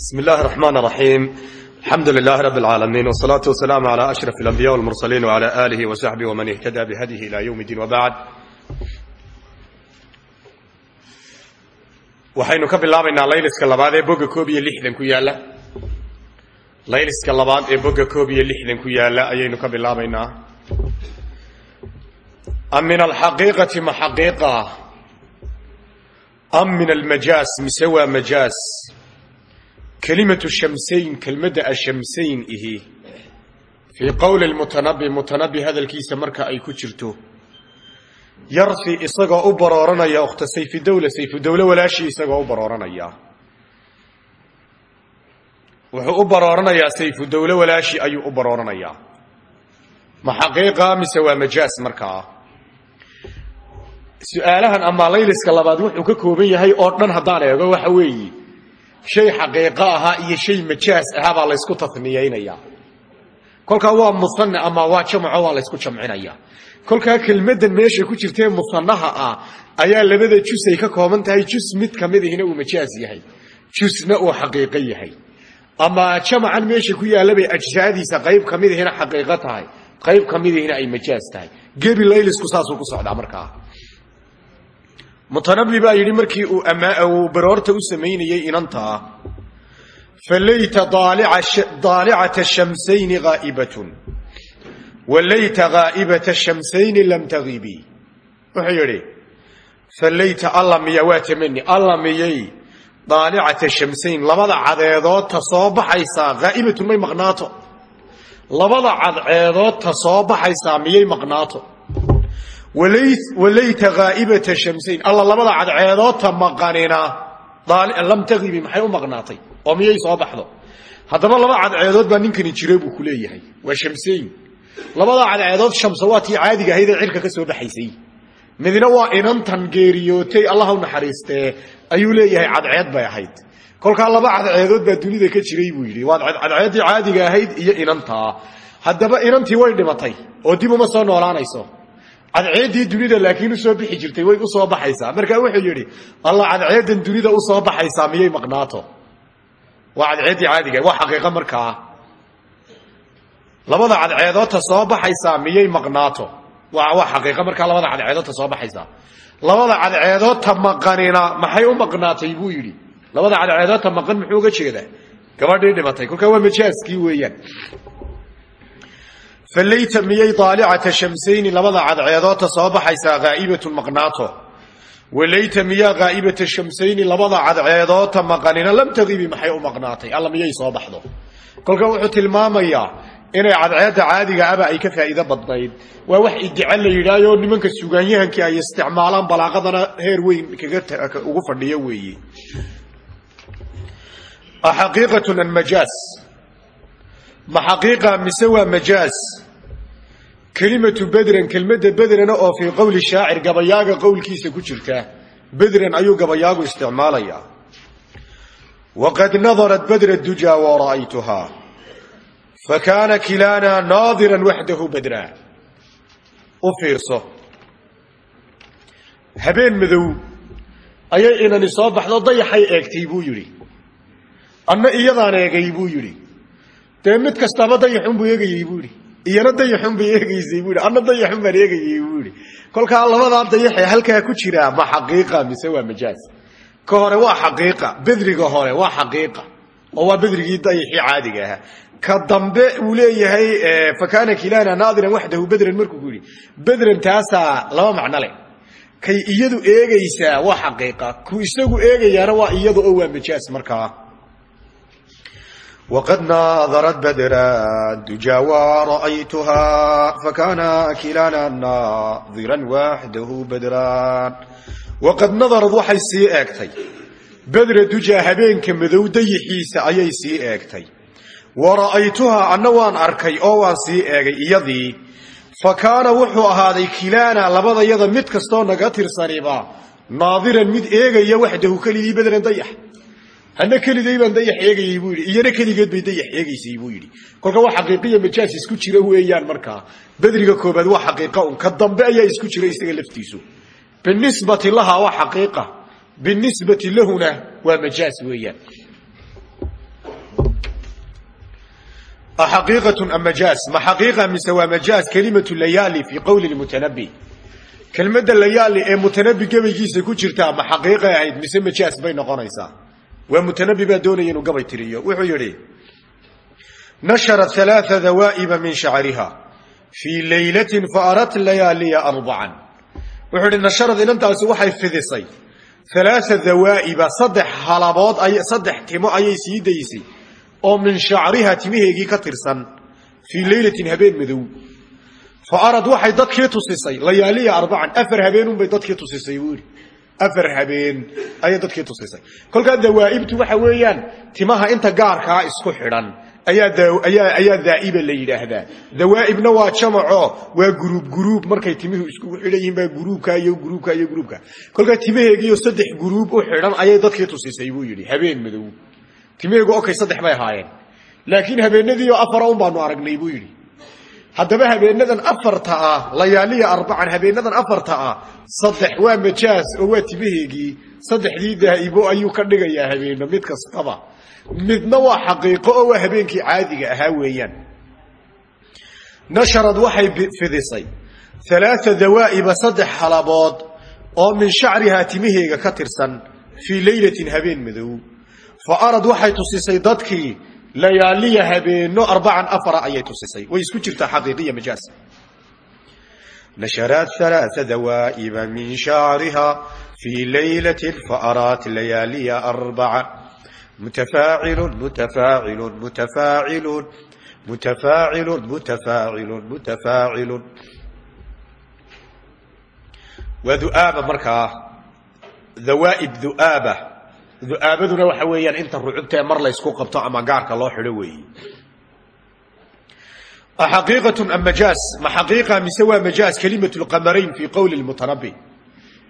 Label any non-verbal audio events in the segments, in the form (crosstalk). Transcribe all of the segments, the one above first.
بسم الله الرحمن الرحيم الحمد لله رب العالمين والصلاة والسلام على أشرف الأنبياء والمرسلين وعلى آله وصحبه ومن اهتدى بهديه إلى يوم الدين وبعد waxaynu ka bilaabaynaa layliska labaad ee boga koob iyo lixdan ku yaalla layliska labaad ee boga koob iyo lixdan ku yaalla ayaynu ka bilaabaynaa am min alxaqiiqati ma xaqiiqa am min almajaas mise waa majaas kelimatu shamsayn kelmadda ashamsayn ihi fii qowli lmutanabi mutanabi hadalkiisa marka ay ku jirto yarfi isagoo u barooranaya ukhta sayfidowla sayfudowle walaashii isagoo u barooranaya wuxuu u barooranayaa sayfudowle walaashii ayuu u barooranayaa ma xaqiiqa mise waa majaas markaa su'aalahan ama layliska labaad wuxuu ka kooban yahay oo dhan haddaan eego waxa weeye shay xaqiiqo ahaa iyo shay majaas ahaa baa laysku taniyaynayaa kolkaa waa musane ama waa jamco waa laysku jamcinaya kolkaa kelmadan meesha ku jirtee musanaha ah ayaa labada jus ay ka kooban tahay jus mid ka mid ihina uu majaas yahay jusna uu xaqiiqo yahay. Ama jamacan meesha ku yaallabay ajsaadiisa qayb ka mid ihina xaqiiqo tahay qayb ka mid ihina ay majaas tahay. Gebi laylisku saasuu ku socdaa markaa mutanabi baa yidhi markii uu uu baroorta u samaynayey inantaa falayta daalicata shamsayni haa'ibatun walayta haa'ibata shamsayni lam tagibii wuxuu yidhi falayta alla miya waa tamani. Alla miyay daalicata shamsayn labada cadeedood ta soo baxaysaa? Haa'ibatun may maqnaato. Labada cadceedood walayta haa'ibata shamsayn alla labada cadceedoodta maqanina. Lam tagibi maxay u maqnaatay? Oo miyay soo baxdo? Haddaba laba cadceedood baa ninkani jira buu ku leeyahay. Waa shamsayn labada cadceedood shamsa waa tii caadiga ahayd ee cirka ka soo baxaysay midna waa inantan geeriyootay allah u naxariistee ayuu leeyahay cadceed bay ahayd. Kolkaa laba cadceedood baa dunida ka jiray buu yidhi. Waa cadceeddii caadiga ahayd iyo inantaa haddaba inantii way dhimatay oo dib uma soo noolaanayso cadceeddii dunida laakiin u soo bixi jirtay way u soo baxaysaa. Markaa wuxuu yidhi alla cadceeddan dunida u soo baxaysaa miyay maqnaato? Waa cadceeddii caadiga waa xaqiiqo markaa labada cadceedoodta soo baxaysaa miyay maqnaato? Waa xaqiiqo markaa labada cadceedoodta soo baxaysaa. Labada cadceedoodta maqanina maxay u maqnaatay buu yidhi. Labada cadceedoodta maqan muxuu uga jeedaa? Gabadhii dhimatay. Kolkaa waa majaaskii weeyaan falayta miyay daalicata shamsayni labada cadceedoodta soo baxaysaa haa'ibatun maqnaato? Walayta miyaa haa'ibata shamsayni labada cadceedoodta maqanina lam tagibi maxay u maqnaatay? Alla miyay soo baxdo? Kolka wuxuu tilmaamayaa inay cadceedda caadiga aba ay ka faa'iido badnayd. Waa wax iddica la yidhaayo nimanka sugaanyahankii ay isticmaalaan balaaqadana heer weyn kaga ugu fadhiyo weeye axaqiiqatun almajaas ma xaqiiqa majaas kelimatu bedran kelmadda bedrana oo fii qowli shaacir gabayaaga qowlkiisa ku jirta bedran ayuu gabayaagu isticmaalayaa waqad nadarat badra dujaa wara'aytuhaa fakaana kilaana naadiran waxdahu badraa u fiirso. Habeen madow ayay inani soo baxdo dayaxay eegtay buu yidhi. Anna iyadaan eegay buu yidhi. Dee mid kastaba dayaxunbuu eegayey buu yidhi iyana dayaxunbay eegaysay buu yidhi anna dayaxun baan eegayey buu yidhi kolkaa labadaa dayaxee halkaa ku jiraa ma xaqiiqa mise waa majaaz? Ka waa xaqiiqa bedriga hore waa xaqiiqa oo waa bedrigii dayaxii caadiga ahaa. Ka dambe uu leeyahay fakaana kilana naadiran waxdahu bedran markuu ku yidhi bedran laba macno leh. Kay iyadu eegaysaa waa xaqiiqa ku isagu eegayaana waa iyadu oo waa majaaz markaa wqad naadarat badra dujaa wara'aytuhaa fakana kilana naadiran waxdahu badran waqad nadarad waxay sii eegtay bedra dujaa habeenka madow dayixiisa ayay sii eegtay wara'aytuhaa anna waan arkay oo waan sii eegay iyadii fa kaana wuxuu ahaaday kilaana labadayada mid kastoo naga tirsaniba naadiran mid eegaya waxdahu keligii bedran dayax hana keliday baan dayax eegayey buu yidhi. Iyana keligeed bay dayax eegaysay buu yidhi. Kolka waa xaqiiqiya majaas isku jira weeyaan markaa. Bedriga koobaad waa xaqiiqa un ka dambe ayaa isku jira isaga laftiisu. Binisbati laha waa xaqiiqa. Binisbati lahuna waa majaas weeyaan. Axaqiiqatun am majaaz ma xaqiiqa mise waa majaaz kelimatu layaali fii qowli lmutanabi kelmadda layaali ee mutanabi gabaygiisa ku jirtaa ma xaqiiqay ahayd mise majaaz bay noqonaysaa waa mutanabi baa doonaya inuu gabay tiriyo. Wuxuu yidhi nasharat alaaa dawaa'iba min shacriha. Fii laylatin faarat layaaliya arbacan wuxuu yidhi nasharad inantaasi waxay fidisay. Alaaa dawaa'iba saddex halabood saddex timo ayay sii daysay oo min shacriha timaheegii ka tirsan. Fii leylatin habeen madow. Fa arad waxay dadkii tusisay. Layaaliya arbacan afar habeenunbay dadkii tusisay afar habeen ayay dadkii tusisay kolkaa dawaa'ibtu waxa weeyaan timaha inta gaarkaa isku xidhan ayaa daaiba la yidhaahdaa. Dawaa'ibna waa jamaco waa guruub guruub markay timuhu iskugu xidhan baa guruubka iyo guruubka iyo guruubka kolkaa timaheegiiyo saddex guruub u xidhan ayay dadkii tusisay buu yidhi habeen madow. Timaheegu okay saddex bay ahaayeen. Laakiin habeenadiioo afara un baanu aragnay buu yidhi haddaba habeenadan afarta ah layaaliya arbacan habeenadan afarta ah saddex waa majaas oo waa timaheegii saddexdii daa'ibo ayuu ka dhigayaa habeeno mid kastaba. Midna waa xaqiiqo oo waa habeenkii caadiga ahaa weeyaan. Nasharad waxay fidisay. Alaaa dawaa'iba saddex halabood oo min shacrihaa timaheega ka tirsan fii leylatin habeen madow. Fa arad waxay tusisay dadkii layaaliya habeeno arbacan afara ayay tusisay. Way isku jirtaa xaqiiqiya majaas nasharaat alaaa dawaa'iba min shacriha fii laylatin faaraat layaaliya arbaca. Mutafaacilun mutafaacilun mutafaacilun mutafaacilun mutafaacilun mutafaacilun waa du'aaba markaa dawaa'ib du'aaba du'aabaduna waxa weeyaan inta rucubtae mar laysku qabto ama gaarka loo xidho weeye axaqiiqatun am majaaz ma xaqiiqa mise waa majaaz kelimatu lqamarayn fii qowli lmutanabi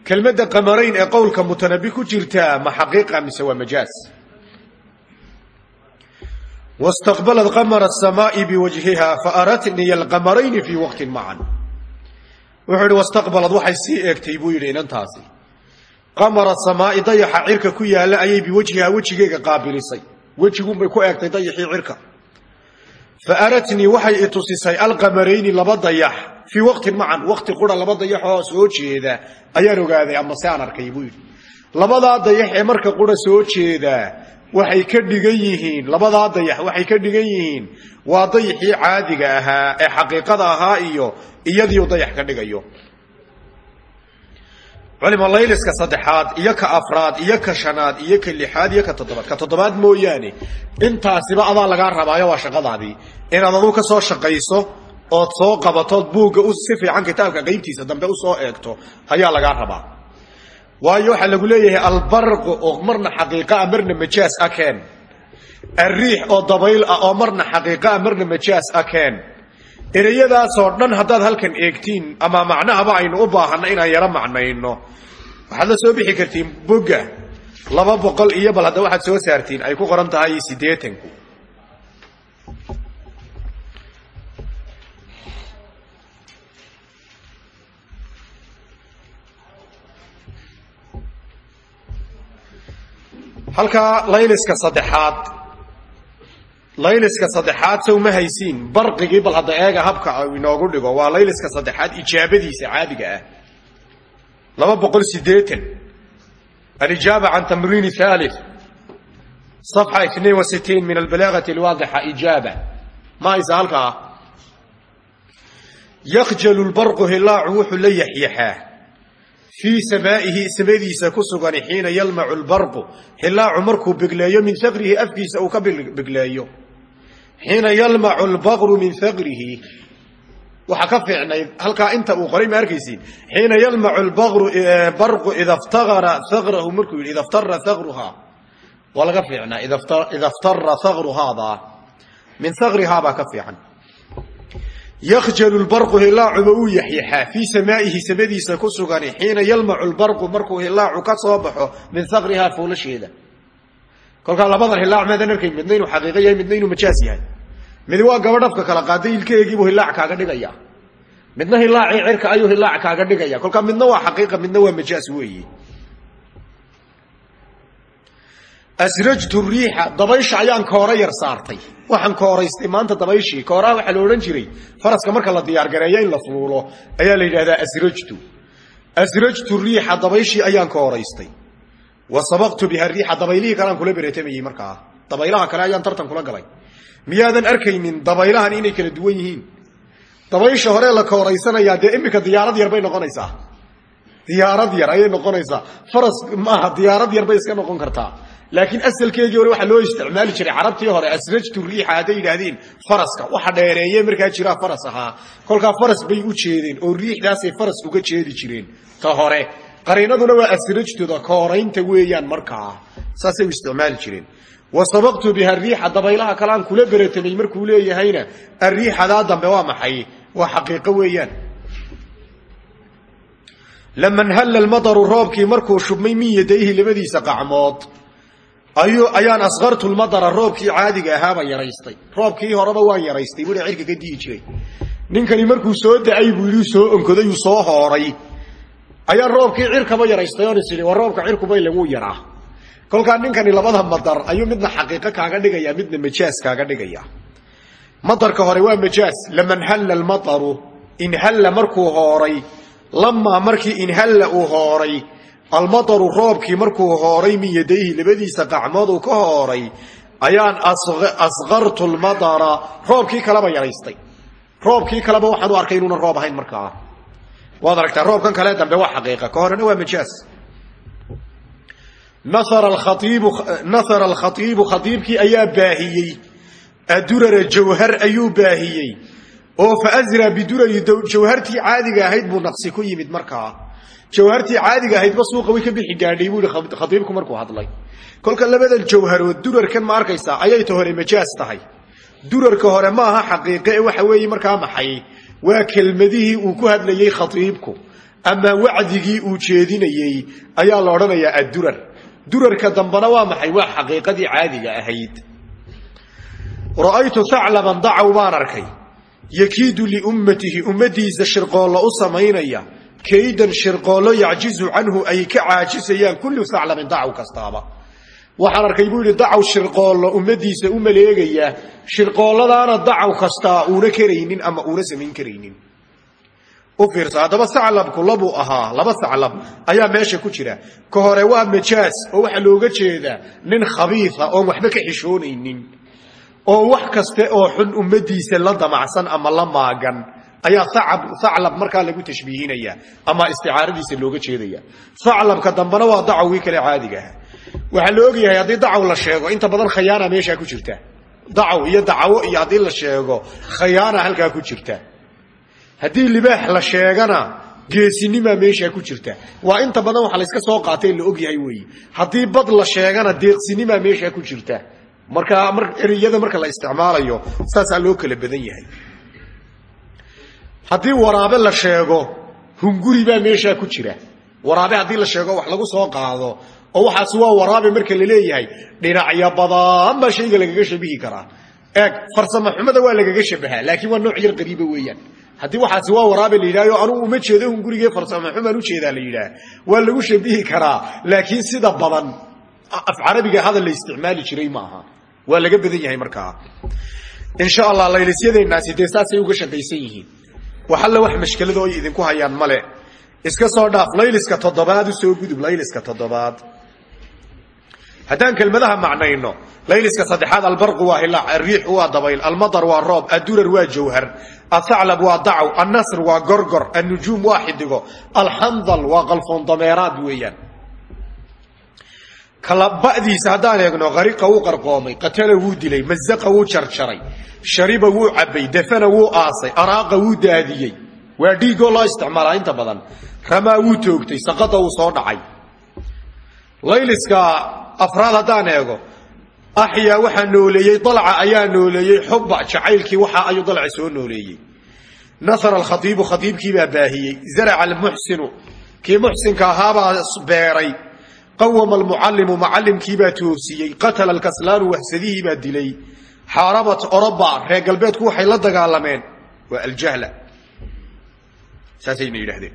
kelmadda qamarayn ee qowlka mutanabi ku jirtaa ma xaqiiqa mise waa majaaz wastaqbalat qamara asamaai biwajhiha faaratniya alqamarayni fii waqtin macan wuxuu yihi wastaqbalad waxay sii eegtay buu yidhi inantaasi qamara samaai dayaxa cirka ku yaalla ayay biwajhihaa wejigeega qaabilisay. Wejigunbay ku eegtay dayaxii cirka. Fa aratnii waxay i tusisay alqamarayni laba dayax. Fii waqtin macan waqti qura laba dayax oo soo jeeda. Ayaan ogaaday ama se aan arkay buu yidhi. Labadaa dayax ee marka qura soo jeedaa waxay ka dhigan yihiin labadaa dayax waxay ka dhigan yihiin waa dayaxii caadiga ahaa ee xaqiiqada ahaa iyo iyadiiu dayax ka dhigayo culima layliska saddexaad iyo ka afraad iyo ka shanaad iyo ka lixaad iyo ka toddobaad ka toddobaad mooyaane intaasiba adaa lagaa rabaayo waa shaqadaadii inaad aduu ka soo shaqayso ood soo qabatood buugga si fiican kitaabka qaybtiisa dambe u soo eegto ayaa lagaa rabaa waayo waxaa lagu leeyahay albarqu oo marna xaqiiqaa marna majaas a keen alriix oo dabayl ah oo marna xaqiiqaa marna majaas a ereyadaasoo dhan haddaad halkan eegtiin ama macnahaba aynu u baahanno inaan yaro macnayno. Waxaad la soo bixi kartiin bogga laba boqol iyo bal hadda waxaad soo saartiin ay ku qoran tahay siddeetanku. Halkaa layliska saddexaad layliska saddexaad sow ma haysiin. Barqigii bal hadda eega habka inoogu dhigo waa layliska saddexaad ijaabadiisa caadiga ah. Laba boqol sideean alijaaba can tamriini haali صafxa itnain wa sitiin min albalaagati alwaadixa ijaaba. Ma aysa halkaa ah. yakjalu lbarqu hilaacu wuxuu la yaxyaxaa. Fii samaa'ihi samadiisa ku sugan xiina yalmacu lbarqu hilaacu markuu bigleeyo min sakrihi afkiisa uu ka bigleeyo xiina yalmacu lbaqru min aqrihi waxaa ka fiicnayd halkaa inta uu qoray ma arkaysiin xiina yalmacu barqu idaftara arahu markuu yidhi idaftara aruhaa waa laga fiicnaa idaftara aruhaada min arihaabaa ka fiican. Yakjalu barqu hilaacuba uu yaxyaxaa fii samaa'ihi samadiisa ku sugani xiina yalmacu barqu markuu hilaacu ka soo baxo min arihaa foolasheeda kolkaa labadan hilaac maadan arkayn midna inuu yahay midna majaas yahay mid waa gabadhafka kala qaaday ilkeegiibuu hilaac kaaga dhigaya. Midna hilaacii cirka ayuu hilaac kaaga dhigaya. Kolkaa midna waa xaqiiqa midna waa majaas weeye asrajtu riixa dabaysha ayaan koora yar saartay. Waxaan kooraystay maanta dabayshii kooraha waxaa la odhan jiray faraska marka la diyaargareeyo in la fuulo ayaa la yidhahdaa asrajtu. Asrajtu riixa dabayshii ayaan kooraystay. Wa sabaqtu biha riixa dabaylihii kaleaan kula beretamayey markaa. Dabaylaha kale ayaan tartan kula galay miyaadan arkaynin dabaylahan inay kala duwan yihiin? Dabaysha hore la kooraysanayaa dee iminka diyaarad yar bay noqonaysaa. Diyaarad yar ayay noqonaysaa. Faras maaha diyaarad yar bay iska noqon kartaa. Laakiin asalkeegii hore waxaa loo isticmaali jiray carabtii hore asrajtu riixa hadday yidhaahdeen faraska. Waxa dheereeye markaa jiraa faras ahaa. Kolkaa faras bay u jeedeen oo riixdaasay faras uga jeedi jireen ta hore. Qariinaduna waa asrajtuda kooraynta weeyaan markaa. Saasay u isticmaali jireen wa sabaqtu biha riixa dabaylaha kaleaan kula beratamay markuu leeyahayna ariixadaa dambe waa maxay? Waa xaqiiqo weeyaan. Lama nhalla lmadaru roobkii markuu shubmay min yadayhi labadiisa qacmood ayuu ayaan askartu lmadara roobkii caadiga ahaaba yaraystay. Roobkii horeba waan yaraystay bua cirka ka di'i jiray. Ninkani markuu soo da'ay buu yidhi soo onkodayuu soo hooray. Ayaan roobkii cirkaba yaraystay oon is idhi waa roobka cirkuba lagu yaraa kolkaa ninkani labada madar ayuu midna xaqiiqo kaaga dhigaya midna majaas kaaga dhigaya madarka hore waa majaas lama nhalla lmadaru inhalla markuu hooray lamaa markii inhalla uu hooray almadaru roobkii markuu hooray min labadiisa qacmood uu ka hooray ayaan askartu lmadara roobkii kaleba yaraystay. Roobkii kaleba waxaan u arkay inuuna roob ahayn markaa. Waad aragtaa roobkan kale dambe waa xaqiiqa ka horena waa majaas nahara alkhaiibu khaiibkii ayaa baahiyey. Adurara jawhar ayuu baahiyey. Oo faazraa bidurari jawhartii caadiga ahayd buu naqsi ku yimid markaa. Jawhartii caadiga ahaydba suuqa way ka bixi gaadhay buu ihi khaiibku markuu hadlay. Kolka labadan jawharood durarkan ma arkaysaa ayay ta hore majaas tahay. Durarka hore ma aha xaqiiqe waxa weeye markaa maxay. Waa kelmadihii uu ku hadlayey khaiibku ama wacdigii uu jeedinayey ayaa la odhanayaa addurar durarka dambena waa maxay? Waa xaqiiqadii caadiga ahayd. Ra'aytu haclaban dacaw baan arkay. Yakiidu liummatihi ummadiisa shirqoollo u samaynaya. Kaydan shirqoollo yacjizu canhu ay ka caajisayaan kullu haclabin dacaw kastaaba. Waxaan arkay buu yidhi dacaw shirqoollo ummadiisa u maleegaya. Shirqoolladaana dacaw kastaa uuna karaynin ama uuna samayn karaynin haddaba saclabku labuu ahaa laba saclab ayaa meesha ku jira. Ka hore waa majaas oo waxaa looga jeedaa nin khabiisa oon waxba ka xishoonaynin oo wax kaste oo xun ummadiisa la damacsan ama la maagan ayaa aclab markaa lagu tashbiihinaya ama isticaaradiisa looga jeedaya. Aclabka dambena waa dacawgii kale caadigaah waxaa la ogyahay haddii dacaw la sheego inta badan khayaana meeshaa ku jirta. Dacaw iyo dacawo iyo haddii la sheego khayaana halkaa ku jirta haddii libaax la sheegana geesinimaa meeshaa ku jirta. Waa inta badan waxa layska soo qaatay la ogyahay weeye haddii bad la sheegana deeqsinimaa meeshaa ku jirta. Markaa ereyada marka la isticmaalayo saasaa loo kala badan yahay. Haddii waraabe la sheego hunguri baa meeshaa ku jira. Waraabe haddii la sheego wax lagu soo qaado oo waxaas waa waraabe marka la leeyahay dhinacyo badan baa shayga lagaga shabihi karaa. Eeg farsamo xumada waa lagaga shabahaa laakiin waa nooc yar qariiba weeyaan haddii waxaasi waa waraabe la anugu uma jeedo hungurigee farsamo xumaan u jeedaa la yidhaah. Waa lagu shabihi karaa laakiin sida badan af carabiga hadal la isticmaali jiray maaha. Waa laga badan yahay markaa. Insha allah laylisyadeenaasi dee saasay uga shaqaysan yihiin. Waxalla wax mashkelada oy idinku hayaan male iska soo dhaaf layliska toddobaad u soo gudub layliska toddobaad haddaan kelmadaha macnayno layliska saddexaad albarqu waa hilaac alriixu waa dabayl almadar waa roob addurar waa jawhar athaclab waa dacaw annasr waa gorgor annujuum waa xidigo weeyaan. Kalaba'diisa haddaan eegno qariqa wuu qarqoomay qatala wuu dilay mazaqa wuu jarjaray shariba wuu cabbay dafana wuu aasay araaqa wuu daadiyey. Waa dhiigoo loo isticmaalaa inta badan. Ramaa wuu toogtay saqada wuu soo dhacay. Layliska afraad haddaan eego axyaa waxaa nooleeyey dalca ayaa nooleeyey xuba jacaylkii waxa ayuu dalca soo nooleeyey. Nasara alkhaiibu khaiibkiibaa baahiyey. Zaraca almuxsinu kii muxsinka ahaabaa beeray. Qawama almucallimu macallimkiibaa toosiyey. Qatala alkaslaanu wahsadihiibaa dilay. Xaarabat oroba reer galbeedku waxay la dagaalameen. Waa aljahla. Saasayna yidhahdeen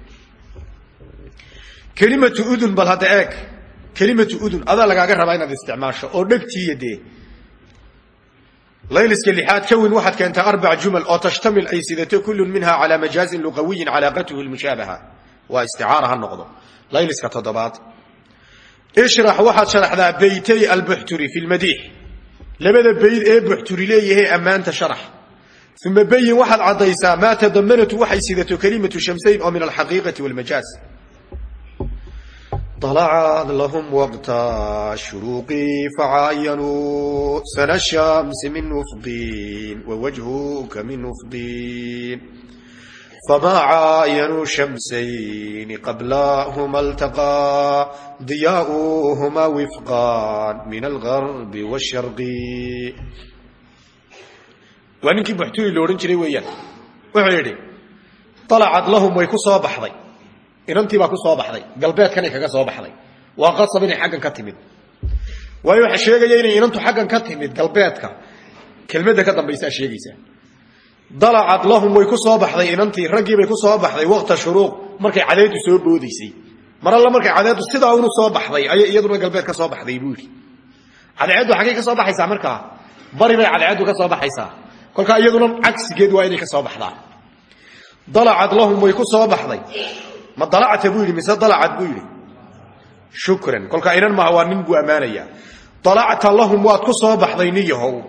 kelimatu udun bal hadda eeg kelimatu udun adaa lagaaga rabaa inaad isticmaasho oo dhegtiiya dee layliska lixaad kawin waxaad keentaa arbac jumal oo tashtamil ay sidato kullun minha calaa majaazin luqawiyin calaaqatuhu lmushaabaha waa isticaara ha noqdo. Layliska toddobaad. Ishrax waxaad sharaxdaa beytay albuxturi fi lmadiix labada bayd ee buxturi leeyahay ammaanta sharax. Uma bayin waxaad caddaysaa maa tadamanatu waxay sidato kelimatu shamsayn oo min alxaqiiqati walmajaaz طلعت لهم وقت الشروق فعاينوا سنى الشمس من أفق ووجهك من أفق فما عاينوا شمسين قبلهما التقى ضياؤهما وفقا من الغرب والشرق وانكي بحتوي لورن جري ويان وحيري طلعت لهم ويكو صباح inantii baa ku soo baxday galbeedkanay kaga soo baxday. Waa qasab inay xaggan ka timid. Waayo waxa sheegaya inay inantu xaggan ka timid galbeedka. Kelmadda ka dambaysaa sheegaysaa dalacad lahum way ku soo baxday inantii raggii bay ku soo baxday waqta shuruuq. Markay cadeedu soo boodaysay mar markay cadeedu sidaa unu soo baxday ayay iyaduna galbeed ka soo baxday buu yidhi. Ka soo baxaysaa markaa bari bay cadeedu ka soo baxaysaa. Kolkaa iyaduna cagsigeed waa inay ka soo baxdaa. Dalacad lahum way ku soo baxday ma dalacta buu yidhi mise dalacad buu yidhi? Shukran. Kolkaa inan maaha waa nin buu ammaanayaa dalacta lahum waad ku soo baxday nin yahow.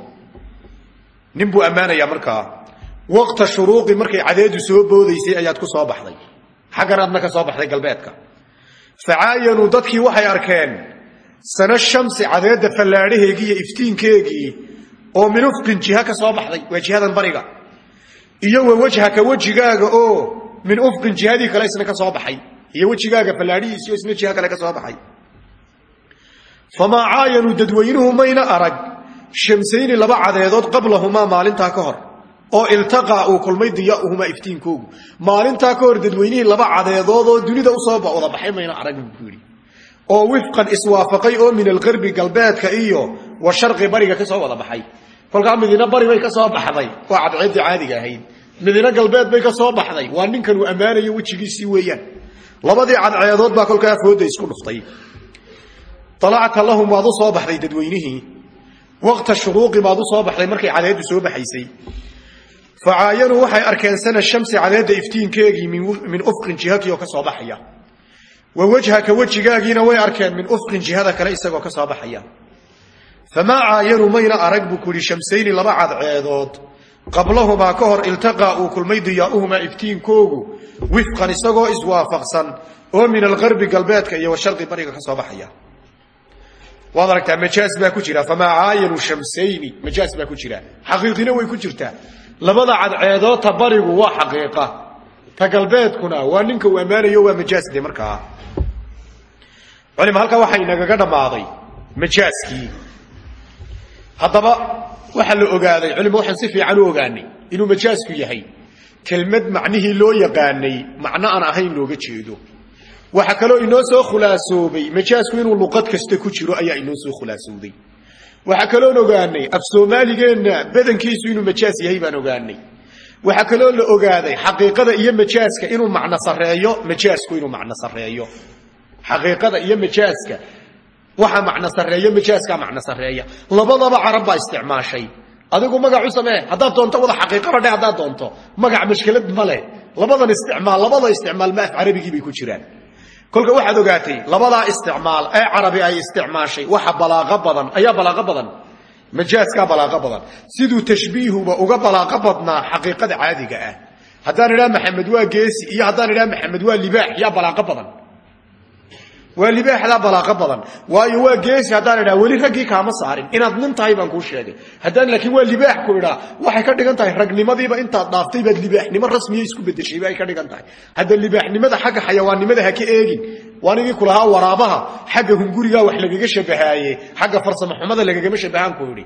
Nin buu ammaanayaa markaa waqta shuruuqi markay cadeedu soo boodaysay ayaad ku soo baxday. Xaggan aadna ka soo baxday galbeedka. Facaayanuu dadkii waxay arkeen sana shamsi cadeedda fallaadhaheegii iyo iftiinkeegii oo min ufqin ka soo baxday. Waa jihadan bariga. Iyo wa wajhaka wejigaaga oo min ufqin jihadii kale isna ka soo baxay iyo wejigaaga fallaadhihiisiyo isna jiha kale ka soo baxay. Famaa caayanuu dadweynuhu mayna arag shamsayni laba cadeedood qablahumaa maalintaa ka hor oo iltaqaa uu kulmay diyaauhumaa iftiinkoogu. Maalintaa ka hor dadweynihii laba cadeedood oo dunida u soo wada baxay mayna arag buu yidhi. Oo wifqan iswaafaqay oo min alqarbi galbeedka iyo wa sharqi bariga ka soo wada baxay. Kolkaa bari bay ka baxday waa cadceeddii caadiga ahayd midina galbeed bay ka soo baxday. Waa ninkan uu ammaanayo wejigiisii weeyaan. Labadii cadceedood baa kolkaa fooda isku dhuftay. Alacta lahum waad soo baxday dadweynihii. Waqta shuruuqi baad soo baxday markay cadeedu soo baxaysay. Facaayanuu waxay arkeen sana shamsi cadeedda iftiinkeegii min ufqin jihadii oo ka soo baxaya. Wa wajhaka wejigaagiina way arkeen min ufqin jihada kale isagoo ka soo baxaya. Famaa caayanuu mayna arag buu ku yihi shamsayni laba cadceedood qablahumaa ka hor iltaqaa uu kulmay diyaauhumaa iftiinkoogu wifqan isagoo iswaafaqsan oo min alqarbi galbeedka iyo washarqi bariga ka soo baxaya. Waad aragtaa majaas ku jira famaa caayanu shamsayni majaas baa ku jira. Xaqiiqina way ku jirtaa. Labada cadceedood ta barigu waa xaqiiqa. Ta galbeedkuna waa ninka uu ammaanayo waa majaas de markaa. Culima halkaa waxaa inagaga dhammaaday majaaskii haddaba waxaa la ogaaday culima waxaan si fiican u ogaanay inuu majaasku yahay. Kelmad macnihii loo yaqaanay macno aan ahayn looga jeedo. Waxaa kaloo inoo soo khulaasoobay majaasku inuu luqad kasta ku jiro ayaa inoo soo khulaasooday waxaa kaloon ogaanay af soomaaligeenna badankiisu inuu majaas yahay baan ogaanay. Waxaa kaloo la ogaaday xaqiiqada iyo majaaska inuu macno sareeyo majaasku inuu macno sareeyo xaqiiqada iyo majaaska waxa macno sareeyo majaaskaa macno sareeya labadaba carab isticmaashay. Adigu magac u samee haddaad doonto wada xaqiiqaba dhe haddaad doonto. Magac mashkilad ma leh. Labadan isticmaal labada isticmaal ma af carabigii bay ku jiraan. Kolka waxaad ogaatay labadaa isticmaal ee carabi ay isticmaashay. Waxa balaaqo badan ayaa balaaqo badan. Majaaskaa balaaqo badan. Siduu tashbiihuba uga balaaqo badnaa xaqiiqada caadiga ah. Haddaan idhaha maxamed waa geesi iyo haddaan idhaha maxamed waa libaax yaa balaaqo badan waa libaaxdaa balaaqo badan. Waayo waa geesi haddaan idhaha weli raggii kaama saarin. Inaad nin tahay baan kuu sheegay. Haddaan laakiin waa libaax ku idhaa. Waxay ka dhigan tahay ragnimadiiba intaad dhaaftay baad libaaxnimo rasmiya isku bedeshayba ay ka dhigan tahay. Hadda libaaxnimada xagga xayawaannimada ha ka eegin. Waanigii kulahaa waraabaha xagga hungurigaa wax lagaga shabahaaye xagga farsamo xumada lagagama shabahaan ku idhi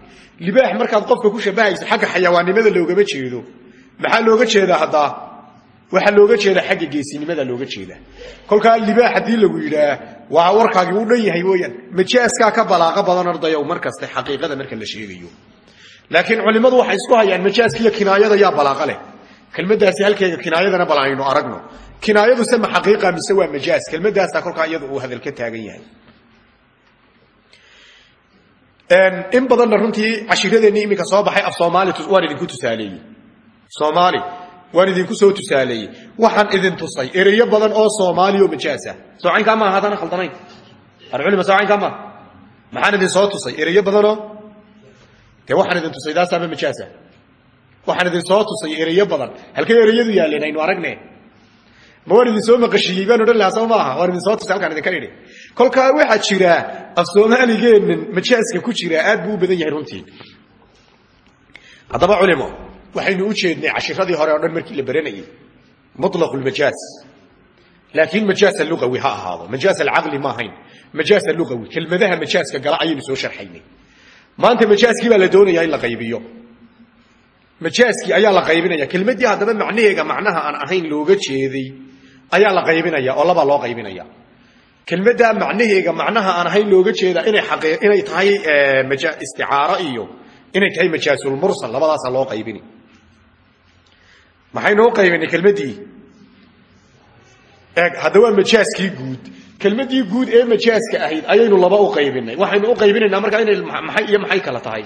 libaax markaad qofka ku shabahayso xagga xayawaannimada loogama jeedo. Maxaa looga jeedaa haddaa waxaa looga jeedaa xagga geesinimada looga jeedaa. Kolkaa libaax haddii lagu yidhaah waa warkaagii u dhan yahay weyaan ka balaaqo badan ardayow mar kaste xaqiiqada marka la sheegayo. Laakiin culimmadu waxay isku hayaan majaaskiiyo kinaayada yaa balaaqo leh. Kelmadaasi halkeega kinaayadana bal aragno. Kinaayadu se ma xaqiiqa mise waa majaas. Kelmadaasaa kolkaa iyada uu hadal ka taagan yahay. In badanna runtii cashiradeenni iminka soo baxay af soomaali waan idinku tusaaleeyey soomaali waan idinku soo tusaaleeyey waxaan idin tusay. Ereyo badan oo soomaaliya oo majaasa soocaynkaa maaha haddana khaldanayn. Alculima soocaynkaa maaha maxaan idin soo tusay? Ereyo badanoo dee waxaan idin tusay daasaaba majaasa waxaan idin soo tusay ereyo badan. Halkay ereyadu yaalleen aynu aragne ma waan idin soo baan odhan lahaa soo maaha waan soo tusay halkaan idinka idhi. Kolkaa waxaa jira af soomaaligeennan majaaska ku jira aad buu badan yahay runtii. Haddaba culimo waxaynu u jeednay cashiradii hore oo dhan markii la baranayey muطlaq lmajaaz laakiin majaaz alugawi ha ahaado majaaz alcaqli ma ahayn majaaz alugawi kelmadaha majaaska gala ayaynu soo sharxaynay maanta majaaskii baa la doonayaa in la qaybiyo majaaskii ayaa la qaybinaya kelmaddii haddaba macnaheega macnaha aan ahayn looga jeeday ayaa la qaybinaya oo labaa loo qaybinaya kelmaddaa macnaheega macnaha aan ahayn looga jeeda inay tahay isticaaro iyo inay tahay majaasulmursal labadaasaa loo qaybini maxaynu u qaybinay kelmaddii? Eeg hadda waa majaaskii guud. Kelmaddii guud ee majaaska ahayd ayaynu laba u qaybinay. Waxaynu u qaybinaynaa markaa inay maxay iyo maxay kala tahay?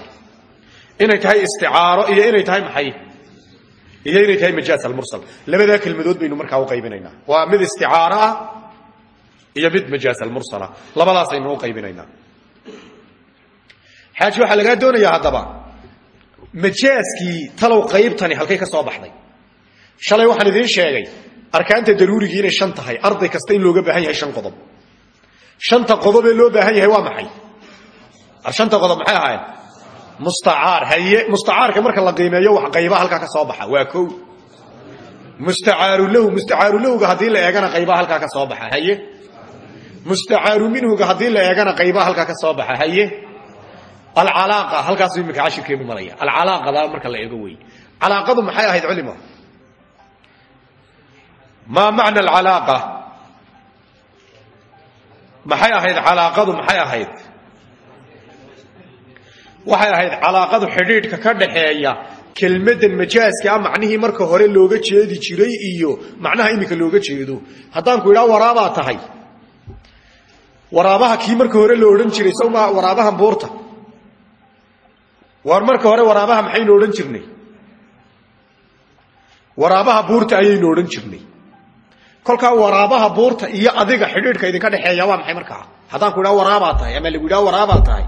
Inay tahay isticaaro iyo inay tahay maxay? Iyo inay tahay majaaz almursal. Labadaa kelmadood baynu markaa u qaybinaynaa waa mid isticaaro ah iyo mid majaaz almursala labadaasaynu u qaybinaynaa xaaji waxaa lagaa doonayaa majaaskii talow qaybtani halkay ka soo baxday shalay waxaan idiin sheegay arkaanta daruurigii inay shan tahay. Arday kasta in looga baahan yahay shan qodob. Shanta qodobee loo baahan yahay waa maxay? Shanta qodob maxay ahaayeen? Mustacaar. Haye mustacaarka marka la qiimeeyo wax qaybaha halkaa ka soo baxa. Waa kow. Mustacaaru lahu mustacaaru lahuga haddii la eegana qaybaha halkaa ka soo baxa. Haye. Mustacaaru minhuga haddii la eegana qaybaha halkaa ka soo baxa. Haye. Alcalaaqa halkaasuu iminka cashirkeenu maraya. Alcalaaqada marka la eego wey calaaqadu maxay ahayd culimo maa macna alcalaaqa? Maxay ahayd calaaqadu? Maxay ahayd? Waxay ahayd calaaqadu xidhiidhka ka dhaxeeya kelmaddan majaaska a macnihii marka hore looga jeedi jiray iyo macnaha iminka looga jeedo. Haddaanku idhaa waraabaa tahay. Waraabaha kii marka hore la odhan jiray sawma waraabaha buurta war marka hore waraabaha maxaynu odhan jirnay? Waraabaha buurta ayaynu odhan jirnay kolkaa waraabaha buurta iyo adiga xidhiidhka idinka dhexeeya waa maxay markaa? Haddaanku idhaa waraabaa tahay ama lagu idhaa waraabaa tahay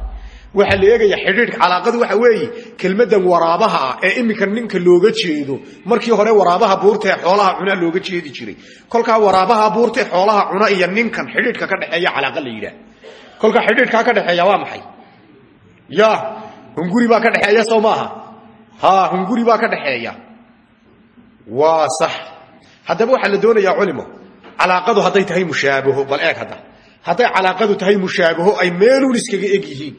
waxaa xidhiidhka. Calaaqadu waxa weeye kelmaddan waraabaha ah ee iminka ninka looga jeedo markii hore waraabaha buurta ee xoolaha cunaa looga jeedi jiray. Kolkaa waraabaha buurta ee xoolaha cuna iyo ninkan xidhiidhka ka dhexeeya calaaqa la yidhaah. Kolkaa xidhiidhkaa ka dhexeeya waa maxay? Ya hunguri baa ka dhexeeya soo ha hunguri baa ka dhexeeya. Waa sax haddaba waxaa la doonayaa culimo. Calaaqadu hadday tahay mushaabaho bal eeg hadda. Hadday calaaqadu tahay mushaabaho ay meeluun iskaga eg yihiin.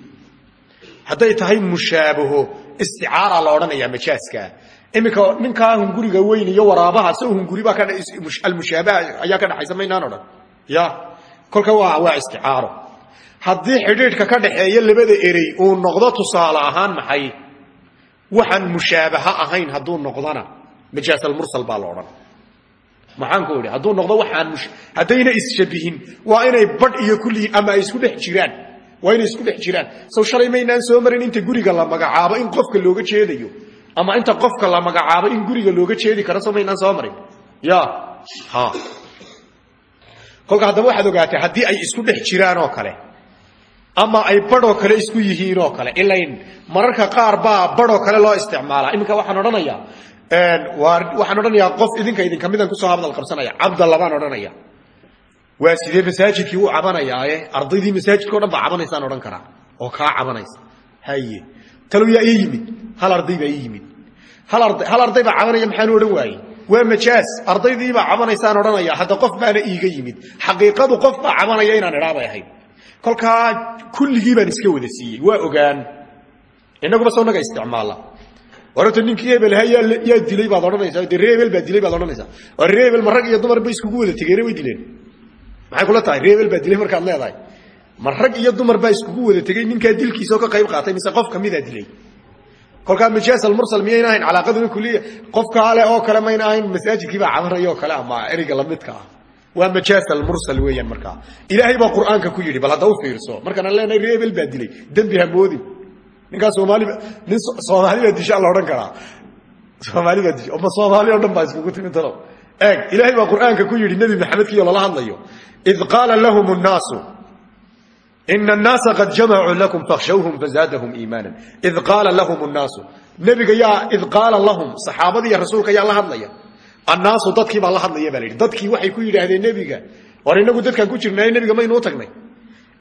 Tahay mushaabaho isticaara la odhanayaa majaaska. Iminka ninkaa hunguriga weyn iyo waraabaha so hunguribaa almushaabaha ayaa ka dhexaysa maynaan odhan. Ya kolka waa waa isticaaro. Haddii xidhiidhka ka dhaxeeya labada erey uu noqdo tusaale ahaan maxay? Waxaan mushaabaha ahayn hadduu noqdona majaasalmursal baa la odhan maxaan ku idhi? Hadduu noqdo waxaan haddayna isshabihin waa inay badh iyo kullihiin ama isku dhex jiraan. Waa inay isku dhex jiraan. Sow maynaan soo marin inta guriga la magacaabo in qofka looga jeedayo. Ama inta qofka la magacaabo in guriga looga jeedi karo so maynaan soo marin. Ya ha. Kolka haddaba waxaad ogaatay haddii ay isku dhex jiraan oo kale ama ay badhoo kale isku yihiin oo kale ilayn mararka qaar baa badhoo kale loo isticmaalaa. Iminka waxaan odhanayaa waxaan odhanayaa qof idinka idinka midaan ku soo hadal qabsanaya cabdalla baan odhanaya. Waa sidee masaajidkii u cabanayaaye? Ardaydii masaajidka o dhan baa cabanaysaan odhan karaa. Oo kaa cabanaysa. Haye talow ii yimid. Hal arday baa ii yimid. Hal arday baa cabanaya maxaanu odhan waayey? Waa majaas. Ardaydiibaa cabanaysaan odhanaya. Hadda qof baana iiga yimid. Xaqiiqadu qof baa cabanaya inaan idhaa bay ahayd. Kolkaa kulligii baan iska wada siiyey. Waa ogaan. Inaguba soo naga isticmaala warta ninkii hebel yaa dilay baad odhanaysaa? De ree dilay baad odhanaysaa? Oo ree hebel iyo dumar bay iskugu wada tegeene way dileen. Maxay kula tahay? Ree hebel dilay markaad leedahay. Ma iyo dumar baa iskugu wada tegey ninkaa dilkiisaoo ka qayb qaatay mise qof kamidaa dilay. Kolkaa majaas almursal miyayna ahayn? Calaaqaduna kuliya qofka ale oo kale mayna ahayn masaajidkii baa kale ama ereyga lamidka ah. Waa majaas almursal weeyaan markaa. Ilaahay baa qur'aanka ku yidhi bal hadda u fiirso. Markaanaan leenahay ree hebel baa dilay dembi moodin ninkaa soomaali soomaalibaa dishaa la odhan karaa soomaalibaa disha ma soomaali o dhan baa iskugu timi talow eeg ilaahay baa qur'aanka ku yidhi nebi maxamedkiiyo lala hadlayo id qaala lahum nnaasu ina annaasa qad jamacuu lakum fakhshawhum fazaadahum iimaanan id qaala lahum nnaasu nebiga yaa id qaala lahum saxaabadii iyo rasuulka yaa la hadlaya annaasu dadkii baa la hadlaya baa la dadkii waxay ku yidhaahdeen nebiga war inagu dadkaan ku jirnaaye nebiga maynuu tagnay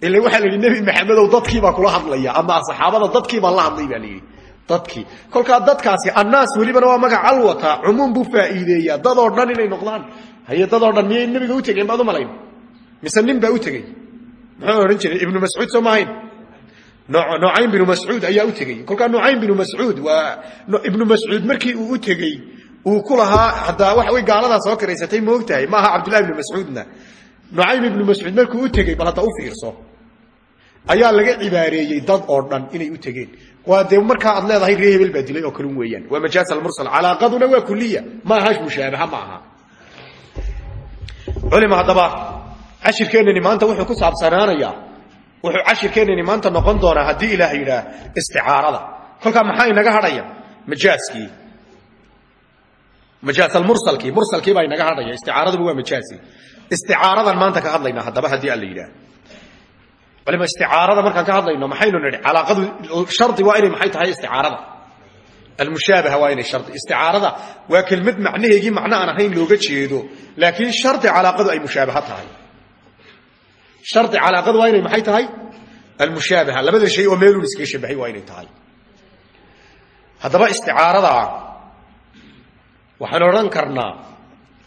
ila waxaa la yidhi nebi maxamedow dadkiibaa kula hadlaya ama saxaabada dadkiibaa la hadlay baa la yidhi. Dadkii. Kolkaa dadkaasi annaas welibana waa magac alwata cumuum buu faa'iideeyaa. Dadoo dhan inay noqdaan. Haye dadoo dhan miyay nebiga u tegeen? Baad u malayn. Mise baa u tegey? Muxuu odhan jiray ibnu mascuud soo maahayn nucaym binu ayaa u tegey. Kolkaa nucaym binu mascuud waa ibnu mascuud markii uu u tegey uu ku lahaa haddaa way gaaladaa soo kiraysatay ma ogtahay. Ma aha cabdullahi ibnu mascuudna nucaym ibnu mascuud markuu u tegey bal hadda u fiirso ayaa laga cibaareeyey dad oo dhan inay u tegeen. Waa dee markaa aad leedahay ree hebel baa dilay oo kalun weeyaan. Waa majaas almursal calaaqaduna waa kuliya ma aha mushaabaha ma aha. Culima haddaba cashirkeennani maanta wuxuu ku saabsanaanayaa. Wuxuu cashirkeennani maanta noqon doonaa haddii ilaah yidhaah isticaarada. Kolkaa maxaa inaga hadhaya? Majaaskii. Majaas almursalkii. Mursalkii baa inaga hadhaya. Isticaaraduba waa majaasi isticaaradan maanta ka hadlaynaa haddaba haddii alla yidhaah walima isticaarada markaan ka hadlayno maxaynu nidhi calaaqadu shardi waa inay maxay tahay isticaarada? Almushaabaha waa inay shardi. Isticaarada waa kelmad macnaheegii macno aan ahayn looga jeedo laakiin shardi calaaqadu ay mushaabaha tahay. Shardi calaaqadu waa inay maxay tahay? Almushaabaha. Labada shay oo meelun iskaga shabahay waa inay tahay. Haddaba isticaarada waxaan odhan karnaa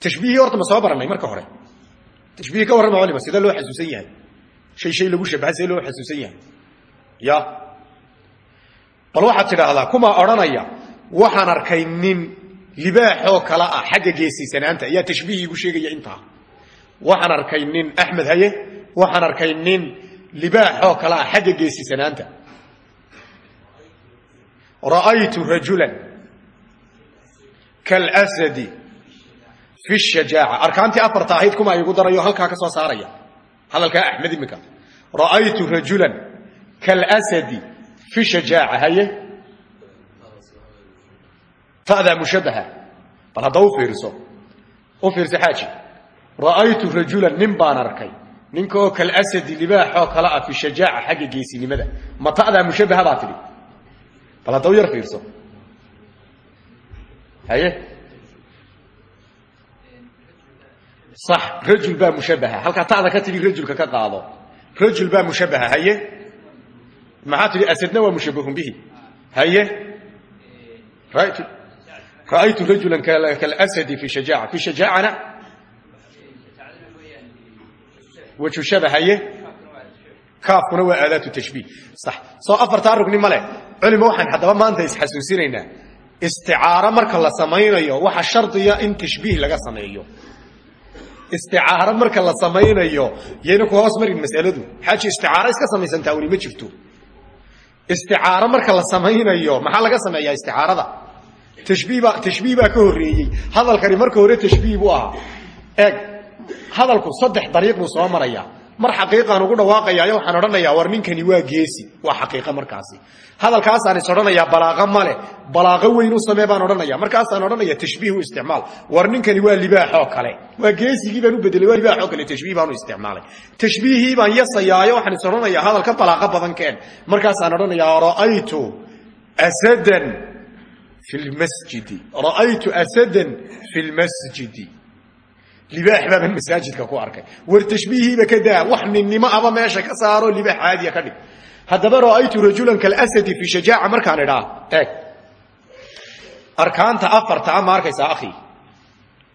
tashbiihii horta ma soo hore tashbiihii ka warrama culima sida loo xasuusan yahay shay shay lagu shabaha see loo xasuusan yahay ya bal waxaad tidhaahdaa kumaa odhanaya waxaan arkay nin libaaxoo kale ah xagga geesiisanaanta ayaa tashbiih igu sheegaya intaa waxaan arkay nin axmed haye waxaan arkay nin libaaxoo kale ah xagga geesiisanaanta ra'aytu rajulan fi shajaaca. Arkaantii afarta ahayd kuma igu darayo halkaa ka soo saaraya. Hadalkaa axmed iminka ra'aytu rajulan kalsadi fi shajaaca haye? Ta'daa mushabaha bal hadda u u fiirso xaaji. Ra'aytu rajulan nin baan arkay. Ninka oo kalasadi libaaxoo kale ah fi shajaaca xagga geesinimada. Ma ta'daa mushabaha baa bal hadda yar fiirso. Haye sax. Rajul baa mushabaha halkaa ta'da ka tidhi rajulka ka qaado. Rajul baa mushabaha haye? Maxaa tidhi asadna waa mushabahun bihi? Haye? Ra'aytu rajulan kalasadi fi shajaaca fi shajaacana wajhu shaba haye? Kaafkuna waa aadaatu tashbiih. Sax. Soo afartaa rugni male culima waxaan haddaba maanta isxasuusinaynaa isticaaro marka la samaynayo waxa shardiya in tashbiih laga sameeyo. Isticaaro marka la samaynayo yayna ku hoos marin masaladu. Xaaji isticaaro iska samaysantaa weli ma jirto. Isticaaro marka la samaynayo maxaa laga sameeyaa isticaarada? Tashbiihbaa tashbiih baa ka horreeyey. Hadalkani marka hore tashbiih buu ahaa. Eeg hadalku saddex dariiq buu soo marayaa mar xaqiiqaan ugu dhawaaqayaayo waxaan odhanayaa war ninkani waa geesi. Waa xaqiiqa markaasi. Hadalkaasaan is odhanayaa balaaqo male balaaqo weyn u samee baan odhanaya. Markaasaan odhanaya tashbiih u isticmaal. War ninkani waa libaaxoo kale. Waa geesigii baan u bedelay waa libaaxoo kale. Tashbiih baan u isticmaalay. Tashbiihii baan yasayaayo waxaan is hadalka balaaqo badan keen. Markaasaan odhanayaa ra'aytu asadan fi lmasjidi ra'aytu asadan fi lmasjidi libaax baaban masaajidka ku arkay war tashbiihiiba ka daa wax ninnimo aba meesha ka saaro libaax caadiya ka dhig haddaba ra'aytu rajulan kalasadi fi shajaaca markaan idhaa eeg arkaanta afarta a ma arkaysaa akhi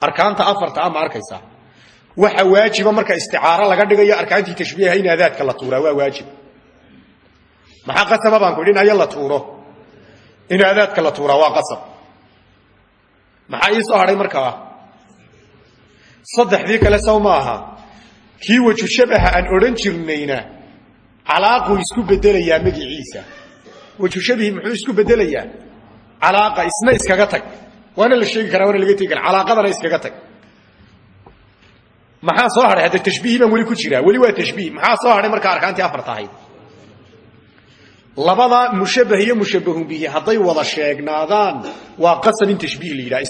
arkaanta afarta a ma arkaysaa waxa waajiba marka isticaaro laga dhigayo arkaantii tashbiiha in aadaadka la tuuraa waa waajib maxaa qasaba baan ku idhi in tuuro in aadaadka la tuuraa waa qasab maxaa soo hadhay markaa saddexdii kale saw ma aha. Kii waju shabaha aan odhan jirnayna calaaquu isku bedelayaa magiciisa waju shabihi muxuu isku bedelayaa calaaqa isna iskaga tag. Waana la sheegi karaa waana laga tegi kara calaaqadana iskaga tag. Maxaa soo hadhay hadda tashbiihii baan weli ku jiraa. Weli waa tashbiih. Maxaa soo hadhay markaa arkaantii afarta ahayd labada mushabah iyo mushabahun bihi hadday wada sheegnaadaan waa qasab in tashbiih la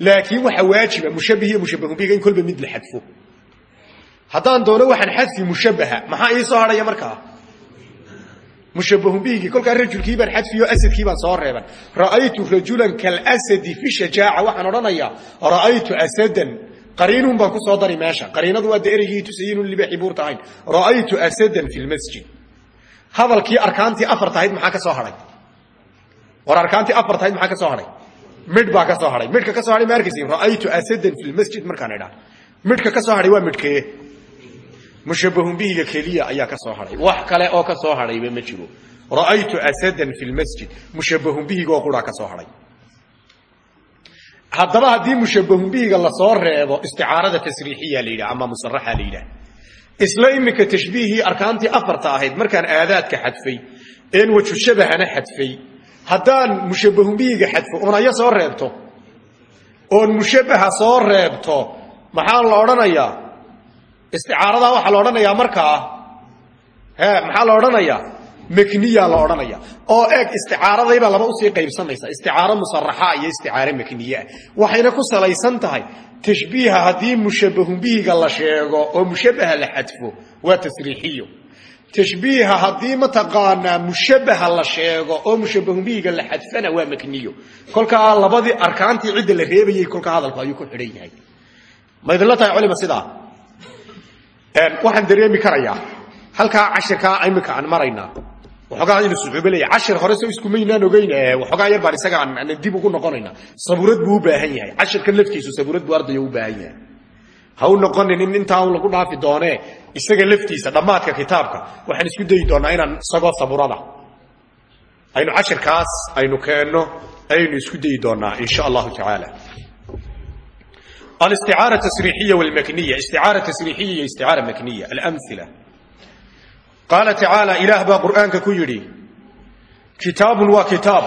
laakiin waxa waajiba mushabah iyo mushabahun bihiga in kolba mid la xadfo. Haddaan doono waxaan xadfi mushabaha maxaa ii soo hadhaya markaa? Mushabahun bihigii kolkaa rajulkii baan xadfiyo asadkii baan soo reeban. Ra'aytu rajulan kalasadi fi shajaaca waxaan odhanayaa ra'aytu asadan qariinun baan ku soo dari meesha. Qariinadu waa de ereygii tusayay inuu libaaxi buurta ahayn ra'aytu asadan fi lmasjid hadalkii arkaantii afar tahayd maxaa ka soo hadhay war arkaantii afar tahayd maxaa ka soo hadhay midh baa ka soo hadhay midhka ka soo hadhay ma arkaysin ra'aytu asadan fi lmasjid markaan idhaa. Midhka ka soo hadhay waa midhkee mushabahun bihiga keliya ayaa ka soo hadhay wax kale oo ka soo hadhayba ma jiro. Ra'aytu asadan fi lmasjid mushabahun bihigaoo quraa ka soo hadhay haddaba haddii mushabahun bihiga la soo reebo isticaarada tasriixiya la ama musaraxa la yidhaha isla iminka tashbiihii afarta ahayd markaan aadaadka xadfay een waju shabahana xadfay haddaan mushabahun bihiga xadfo oon aya soo reebto. Oon mushabaha soo reebto. Maxaa la odhanayaa? Isticaaradaa waxaa la odhanayaa markaa he maxaa la odhanayaa? Makniya la odhanaya oo eeg isticaaradaybaa laba u sii qaybsamaysa isticaaro musaraxa iyo isticaaro makniyeah waxayna ku salaysan tahay tashbiiha haddii mushabahun bihiga la sheego oo mushabaha la xadfo waa tasriixiyo tashbiiha haddii mataqaanaa mushabaha la sheego oo mushabahun bihiga la xadfana waa makniyo. Kolkaa labadii arkaantii cidda la reebayay kolkaa hadalku ayuu ku xidhan yahay. Ma idinla tahay culima sidaa? Waxaan dareemi karayaa halkaa cashirkaa imika aan maraynaa waxoogaa inu sucuubo leeyahay cashir hore so iskumaynaan ogeyn waxoogaa yar baan isaga aan dib ugu noqonayna. Sabuurad buu u baahan yahay. Cashirkan laftiisu sabuurad buu ardaya u baahan yahay ha u noqonin in intaa lagu dhaafi doonee isaga laftiisa dhammaadka kitaabka waxaan isku dayi doonaa inaan isagoo saburada. Aynu cashirkaas aynu keenno ayaynu isku dayi doonaa in sha allahu tacaala. Alisticaara tasriixiya wlmakniya isticaara tasriixiya iyo isticaara makniya alamila qaala tacaala ilaah baa qur'aanka ku yidhi kitaabun waa kitaab.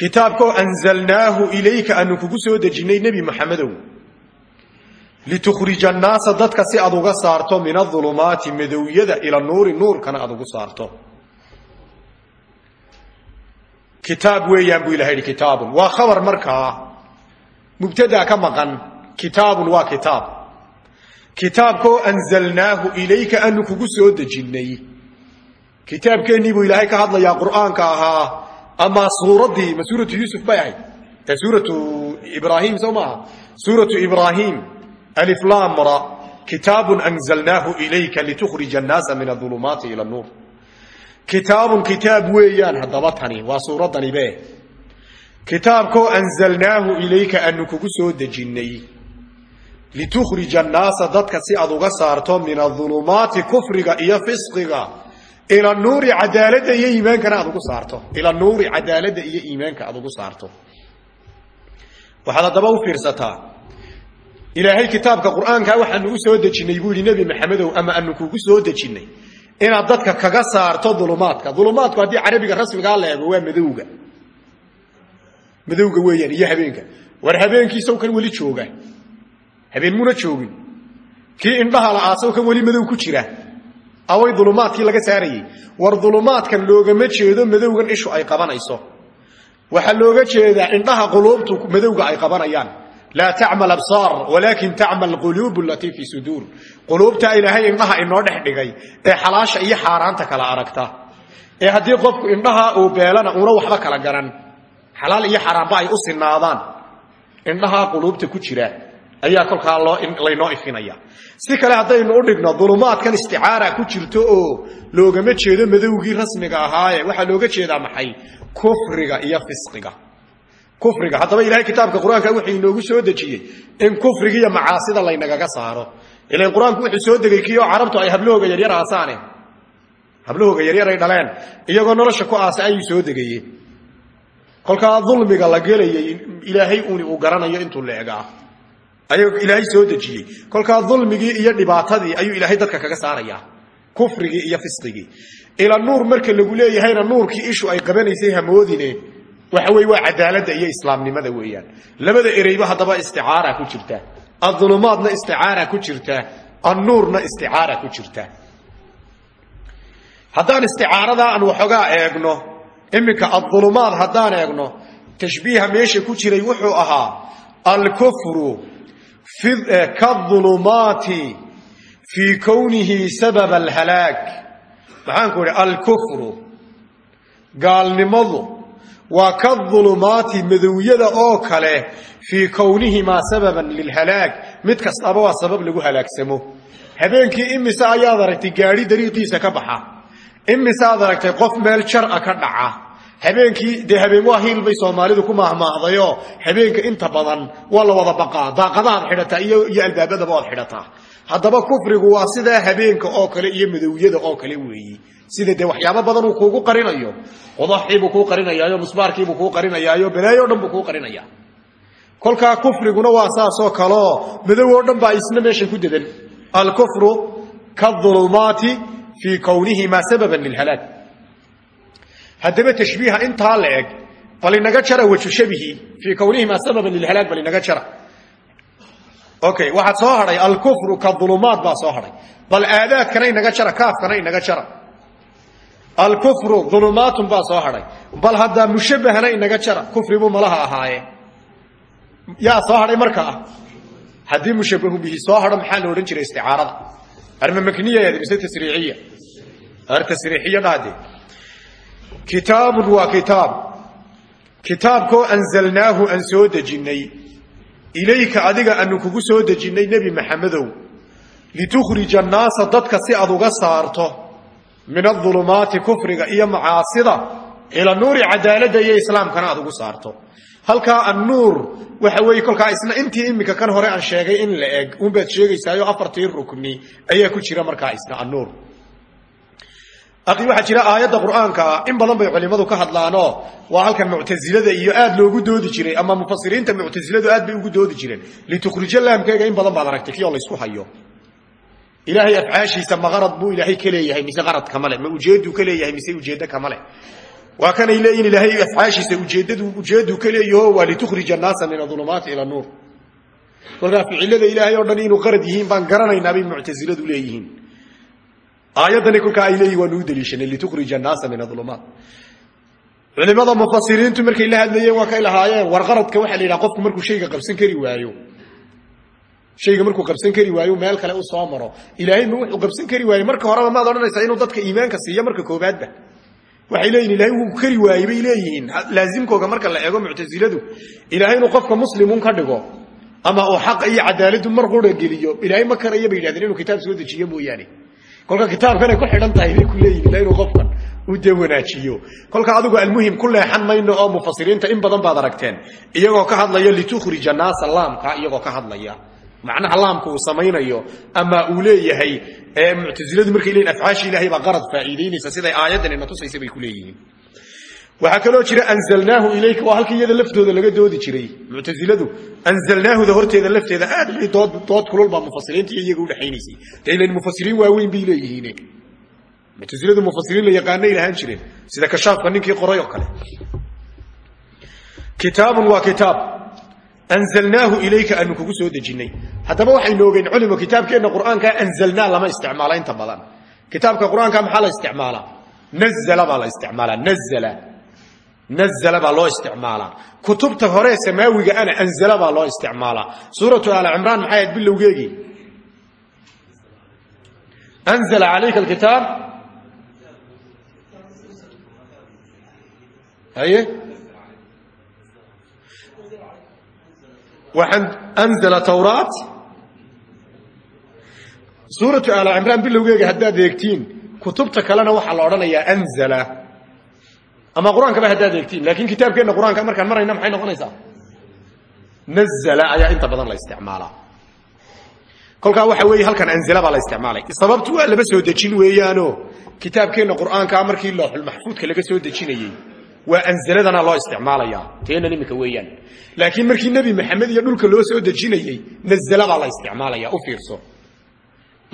Kitaabkaoo anzalnaahu ilayka aanu litukhrija annaasa dadka si aad uga saarto min aulumaati madowyada ila nuuri nuurkana aad ugu saarto kitaab weeyaan buu ilaha yidhi kitaabun waa khabar markaa mubtadaa ka maqan kitaabun waa kitaab kitaabkaoo anzalnaahu ilayka aanu kugu soo dejinnay kitaabkeennii buu ilaahay ka hadlayaa qur'aanka ahaa ama suuraddii ma suuratu yuusuf bay ahayd ee suuratu ibraahim soo maaha aliflamra kitaabun anzalnaahu ilayka litukhrija annaasa min adulumaati ila nuur kitaabun kitaab weeyaan haddaba tani waa suuraddani be. Kitaabkoo anzalnaahu ilayka anu kugu soo dejinnay. Litukhrija annaasa dadka si aad uga saarto min adulumaati kufriga iyo fisqiga. Ila nuuri cadaaladda iyo iimaankana aad ugu saarto. Ila nuuri cadaaladda iyo iimaanka aad ugu saarto ilaahay kitaabka qur'aankaa waxaanu u soo dejinnay buu yihi nebi maxamedow ama anu kugu soo dejinnay inaad dadka kaga saarto dulumaadka. Dulumaadku haddii carabiga rasmigaa la eego waa madowga. Madowga weeyaan iyo habeenka. War habeenkiisaw kan weli jooga. Habeen muna joogin. Kii indhaha la aasaw kan weli madow ku jira. Away dulumaadkii laga saarayey war dulumaadkan loogama jeedo madowgan ishu ay qabanayso. Waxaa looga jeedaa indhaha quluubtu madowga ay qabanayaan laa tacmal absaar walaakin tacmal quluub alatii fii suduur quluubtaa ilaahay indhaha inoo dhex dhigay ee xalaasha iyo xaaraanta kala aragta ee haddii qofku indhaha uu beelana una waxba kala garan xalaal iyo xaraamba ay u sinaadaan indhaha quluubta ku jira ayaa kolkaa laynoo ifinaya si kale haddaynu u dhigno dulumaadkan isticaara ku jirto oo loogama jeedo madowgii rasmiga ahaaye waxaa looga jeedaa maxay kufriga iyo fisqiga kufriga. Haddaba ilahay kitaabka qur'aanka wuxuu soo dejiyey in kufriga iyo macaasida laynagaga saaro. Ilan qur'aanku soo degay kii oo carabtu ay hablahooga yaryar aasaane. Hablahooga yaryar ay dhaleen. Iyagoo nolosha ku aasa ayuu soo degaye kolkaa dulmiga la gelayay ilaahay uni uu garanayo intuu leegaa ayuu ilaahay soo dejiyey. Kolkaa dulmigii iyo dhibaatadii ayuu ilaahay dadka kaga saarayaa kufrigii iyo fisqigii ila nuur marka lagu leeyahayna nuurkii ishu ay qabanaysay hamoodine waxa weye waa cadaaladda iyo islaamnimada weeyaan. Labada ereyba haddaba isticaara ku jirta. Adulumaadna isticaara ku jirta. Annuurna isticaara ku jirta. Haddaan isticaaradaa aan waxoogaa eegno iminka adulumaad haddaan eegno tashbiiha meesha ku jiray wuxuu ahaa alkufru kaulumaati fii kownihi sababa alhalaag maxaanku idhi alkufru gaalnimadu waa kadulumaati madowyada oo kale fii kownihimaa sababan lilhalaag mid kastaba waa sabab lagu halaagsamo. Habeenkii imise ayaad aragtay gaadhi dariiqiisa ka baxa? Imise aad aragtay qof meel jar-a ka dhaca? Habeenkii dee habeen waa hiil bay soomaalidu ku maahmaahdayo habeenka inta badan waa la wada baqaa. Daaqadahaad xidhataa iyo albaabadaba waad xidhataa. Haddaba kufrigu waa sidaa habeenka oo kale iyo madowyada oo kale weeyi sida dee waxyaabo badan uu kuugu qarinayo. Qodaxiibuu kuu qarinayaayo musbaarkiibuu kuu qarinayaayo balaayo o dhan buu kuu qarinaya. Kolkaa kufriguna waa saasoo kaleo madow oo dhan baa isna meeshan ku dedan alkufru kaulumaati fii kownihimaa sababan lilhalaag haddaba tashbiiha intaa la eg bal inaga jara waju shabihi fii kownihimaa sababan lilhalaag bal inaga jara. Okay waxaad soo hadhay alkufru kaulumaat baa soo hadhay bal aadaadkana inaga jara kaafkana inaga jara alkufru ulumaatun baa soo hadhay. Bal haddaa mushabahana inaga jara kufribuu malaha ahaaye. Yaa soo hadhay markaa haddii mushabahu bihi soo hadho maxaa la odhan jiray isticaarada? Arma makniya mise tasriiciya ar tasriixiya dhahde kitaabun waa kitaab. Kitaabkoo anzalnaahu aan soo dejinnay. Ilayka adiga aanu kugu soo dejinnay nebi maxamedow. Litukhrija annaasa dadka si aad uga min aulumaati kufriga iyo macaasida ila nuuri cadaaladda iyo islaamkana aad ugu saarto. Halkaa annuur waxa weeye kolkaa isna intii iminka kan hore aan sheegay in la eg unbaad sheegaysaayo afartii rukni ayaa ku jira markaa isna annuur. Waxaa jira aayadda qur'aanka in badan bay culimadu ka hadlaanoo waa halkan muctasilada iyo aad loogu doodi jiray ama mufasiriinta muctasiladu aad bay ugu doodi jireen. Litukhrija laamkeega in badan baad aragtay kii oo laysku hayo ilaahay afcaashiisa ma buu ilaahay ka leeyahay mise qarad kama le ma ujeeduu ka mise ujeeddo kama le waa kanay leeyihiin ilaahay afcaashiisa ujeedduu ka leeyaho waa litukhrija annaasa min adulumaati ila nuur. Kolkaa ficilada ilaahay oo dhan inuu yihiin baan garanaynaa bay muctasiladu leeyihiin. Aayaddani kolkaa ay leeyihiin waanu u daliishanay litukhrija annaasa min adulumaat culimada mufasiriintu markay la hadlayeen waa kay lahaayeen war qaradka waxaa la qofku markuu shayga qabsan kari waayo shayga markuu qabsan kari waayo meel kale u soo maro. Ilaahay ma wuxuu qabsan kari waaye marka horeba maad odhanaysaa inuu dadka iimaanka siiyo marka koobaadba. Waxay leeyihiin ilahay wuu kari waayey bay leeyihiin. Laazimkooga marka la eego muctasiladu ilaahay inuu qofka muslimun ka dhigo ama uu xaqa iyo cadaaladu mar qura geliyo ilaahay ma karaya bay yidhahdeen inuu kitaab soo dejiyo mooyaane. Kolka kitaabkanay ku xidhan tahay bay ku leeyihiin inuu qofkan uu dee kolka adigu almuhim ku leexan mayno oo mufasiriinta in badan baad aragteen. Iyagoo ka hadlaya litukhrija naasa laamka iyagoo ka hadlaya macnaha laamka uu samaynayo ama uu leeyahay muctasiladu markay leeyihiin afcaasha ilahay baa qarad faa'iidaynaysa siday aayaddan ina tusaysa bay ku leeyihiin. Waxaa jira anzalnaahu ilayka waa iyada laftooda laga doodi jiray muctasiladu anzalnaahuda horteeda lafteeda aad bay dood kulul baa mufasiriinta iyo iyaga udhexaynaysay dee ilan mufasiriin waaweyn bay leeyihiin. Muctasiladu mufasiriin la yaqaanay lahaan jireen sida kashaafka ninkii qoray kale. Kitaabun waa kitaab anzalnaahu ilayka aanu kugu soo dejinnay haddaba waxaynu ogeyn culimo kitaabkeenna qur'aankaa anzalnaa lama isticmaala inta badan kitaabka qur'aanka maxaa la isticmaalaa nazala baa la isticmaalaa nazala nazala baa loo isticmaalaa kutubta hore samaawiga ana anzala baa loo isticmaalaa suuratu aali cimraan maxay ahayd bilowgeegii anzala calayka alkitaab haye anzala tawraat suuratu aali cimraan bilowgeega haddaad eegtiin kutubta kalena waxaa la odhanayaa anzala ama qur'aankaba haddaad eegtiin laakiin kitaabkeenna qur'aanka markaan marayna maxay noqonaysaa nazala ayaa inta badan la isticmaalaa kolkaa waxa weeye halkan anzala baa la isticmaalay sababtu waa laba soo dejin weeyaano kitaabkeenna qur'aankaa markii looxulmaxfuudka laga soo dejinayey waa anzaladana loo isticmaalaya. Teenan imika weeyaan. Laakiin markii nebi maxamed iyo dhulka loo soo dejinayey nazala baa la isticmaalaya u fiirso.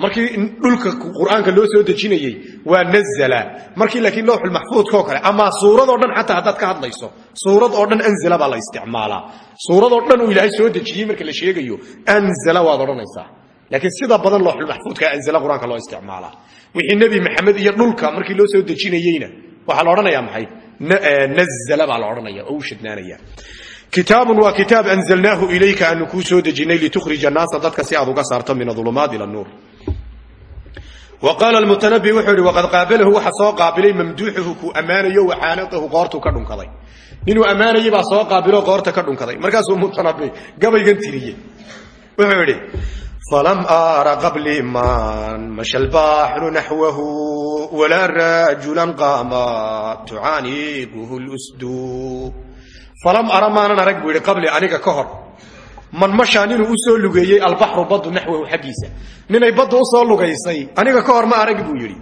Markii dhulka qur'aanka loo soo dejinayey waa nazala markii laakiin lowxulmaxfuudka oo kale ama suuradoo dhan xataa haddaad ka hadlayso suurad oo dhan anzala baa la isticmaalaa suuradoo dhan uu ilaahay soo dejiyey marka la sheegayo anzala waad odhanaysaa. Laakiin sida badan looxulmaxfuudka anzala qur'aanka loo isticmaalaa wixii nebi maxamed iyo dhulka markii loo soo dejinayeyna waxaa la odhanaya maxay nazla baa la odhanaya oo u shadnaanaya kitaabun waa kitaab anzalnaahu ilayka aanu kuu soo dejinay litukhrija annaasa dadka si aad uga saarto min adulumaat ila nuur. Wa qaala almutanabi wuxuu ihi waqad qaabalahu waxa soo qaabilay mamduuxuhu kuu ammaanayo wacaanaqahu qoortuu ka dhunkaday. Ninuu ammaanayey baa soo qaabiloo qoorta ka dhunkaday. Markaasuu mutanabi gabaygan tiriyey wuxuu idhi falam ara qabli man masha albaaxru naxwahu walaa rajulan qaama tucaaniquhu lusdu falam ara maanan arag buu yidhi qabli aniga ka hor man mashaa ninuu u soo lugeeyey albaxru baddu naxwahu xaggiisa ninay baddu u soo lugaysay aniga ka hor ma arag buu yidhi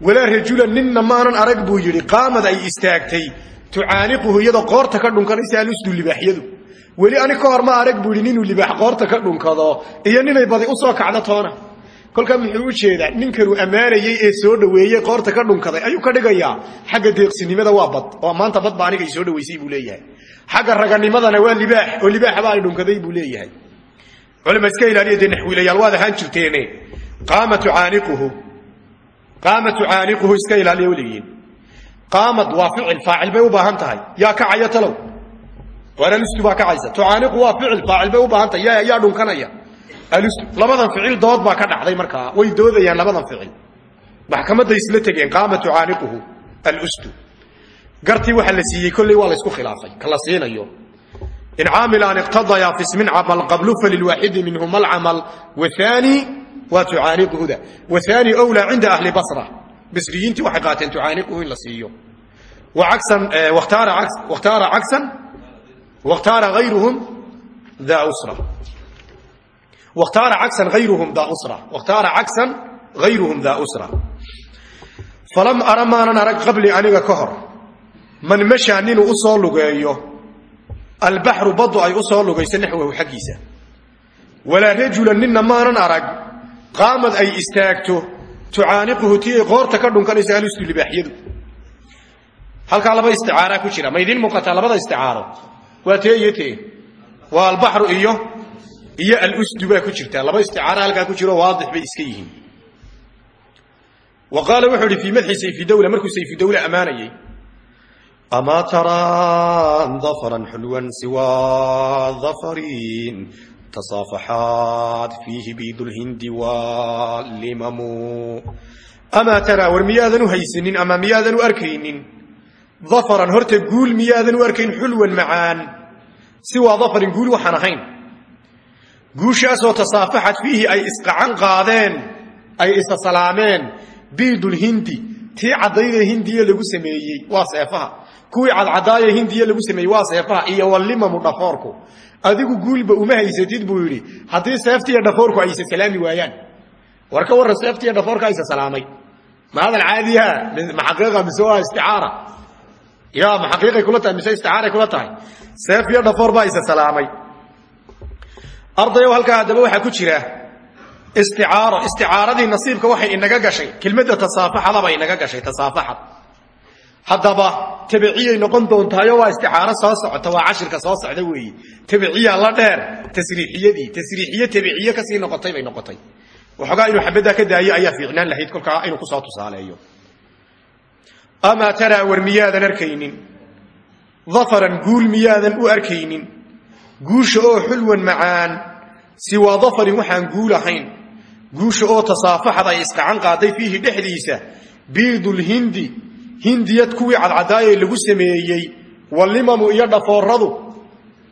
walaa rajulan ninna maanan arag buu yidhi qaamad ay istaagtay tucaaniquhu iyadoo qoorta ka dhunkanaysa alusdu libaaxyadu weli ani ka hor ma arag buu yidhi libaax qoorta ka dhunkado iyo ninay badi u soo kacdo toona. Kolkaa muxuu u jeedaa ninkanuu ammaanayey ee soo dhoweeyey qoorta ka dhunkaday ayuu ka dhigayaa xagga deeqsinimada waa bad oo maanta bad ba aniga i soo dhoweysay buu leeyahay. Xagga raganimadana waa libaax oo libaaxba ay dhunkaday buu leeyahay. Culima iska ilaaliya dee naxwiilayaal waad ahaan jirteene. Qaama tucaaniquhu qaama tucaaniquhu iska ilaaliya weligiin qaamad waa ficil faacil bay u baahan tahay. Yaa kacaya talow waan alistu baa kacaysa tucaaniqu waa ficil faacil bay u baahanta yaa dhunkanaya. Alistu labadan ficil dood baa ka dhacday markaa way doodayaan labadan ficil. Maxkamaday isla tegeen qaama tucaaniquhu alustu. Gartii waxa la siiyey kolley waa laysku khilaafay ka la siinayo. In caamil an iqtadayaa fi smin camal qablu falilwaaxidi minhuma alcamal waani waa tucaaniquhuda waani wlaa cinda ahli basra. Basriyiintii waxay qaateen tucaaniquhu in la siiyo. Eh, wakhtaara cagsan wkhtaara ayrhum cagsan ayruhum daa usra falam ara maanan arag qabli aniga ka hor man mashaa ninuu u soo lugeeyo albaxru badu ay u soo lugayso naxwahu xaggiisa walaa rajula ninna maanan arag qaamad ay istaagto tucaaniquhu ti ay qoorta ka dhunkanayso alistu libaaxyadu halkaa laba isticaaraa ku jira ma idiin muuqataa labada isticaaro waa tee iyo tee waa albaxru iyo iyo alusdu baa ku jirta. Laba isticaara halkaa ku jiro waadix bay iska yihiin. Wa qaala wuxuu ihi fii madxi sayfi dawla markuu sayfi dawla ammaanayey amaa taraan dafaran xulwan siwaa dafarin tasaafaxaat fiihi biidulhindi walimamu amaa taraa war miyaadan u haysanin ama miyaadan u arkaynin dafaran horta guul miyaadan u arkayn xulwan macaan. Siwaa dafarin guul waxaan ahayn. Guushaasoo tasaafaxad fiihi ay isqacan qaadeen ay isa salaameen. Biidulhindi tii caddaydee hindiya lagu sameeyey waa seefaha. Kuwii cadcadaayee hindiya lagu sameeyey waa seefaha iyo walimamu dhafoorku. Adigu guulba uma haysatid buu yidhi haddii seeftiiyo dhafoorku ay isa salaami waayaan war ka warran seeftiiyo dhafoorka isa salaamay. Ma hadal caadiha ma xaqiiqa mise waa isticaara ya ma xaqiiqay kula tahay mise isticaaray kula tahay? Seef iyo dhafoor baa isa salaamay. Ardayow halkaa haddaba waxaa ku jira isticaaro isticaaradii nasiibka waxay inaga gashay kelmadda tasaafaxadaba inaga gashay tasaafaxad. Haddaba tabiciyay noqon doontaayo waa isticaaro soo socota waa cashirka soo socda weeye tabiciya la dheer tasriixiyadii tasriixiye tabiciye ka sii noqotay bay noqotay. Waxoogaa inuu xabaddaa ka daayo ayaa fiicnaan lahayd kolkaa inuu ku soo tusaaleeyo amaa taraa war miyaadan arkaynin? Dafaran guul miyaadan u arkaynin? Guusha oo xulwan macaan siwaa dafarin waxaan guul ahayn. Guusha oo tasaafaxad ay isqacan qaaday fiihi dhexdiisa biidulhindi hindiyad kuwii cadcadaayee lagu sameeyey walimamu iyo dhafooradu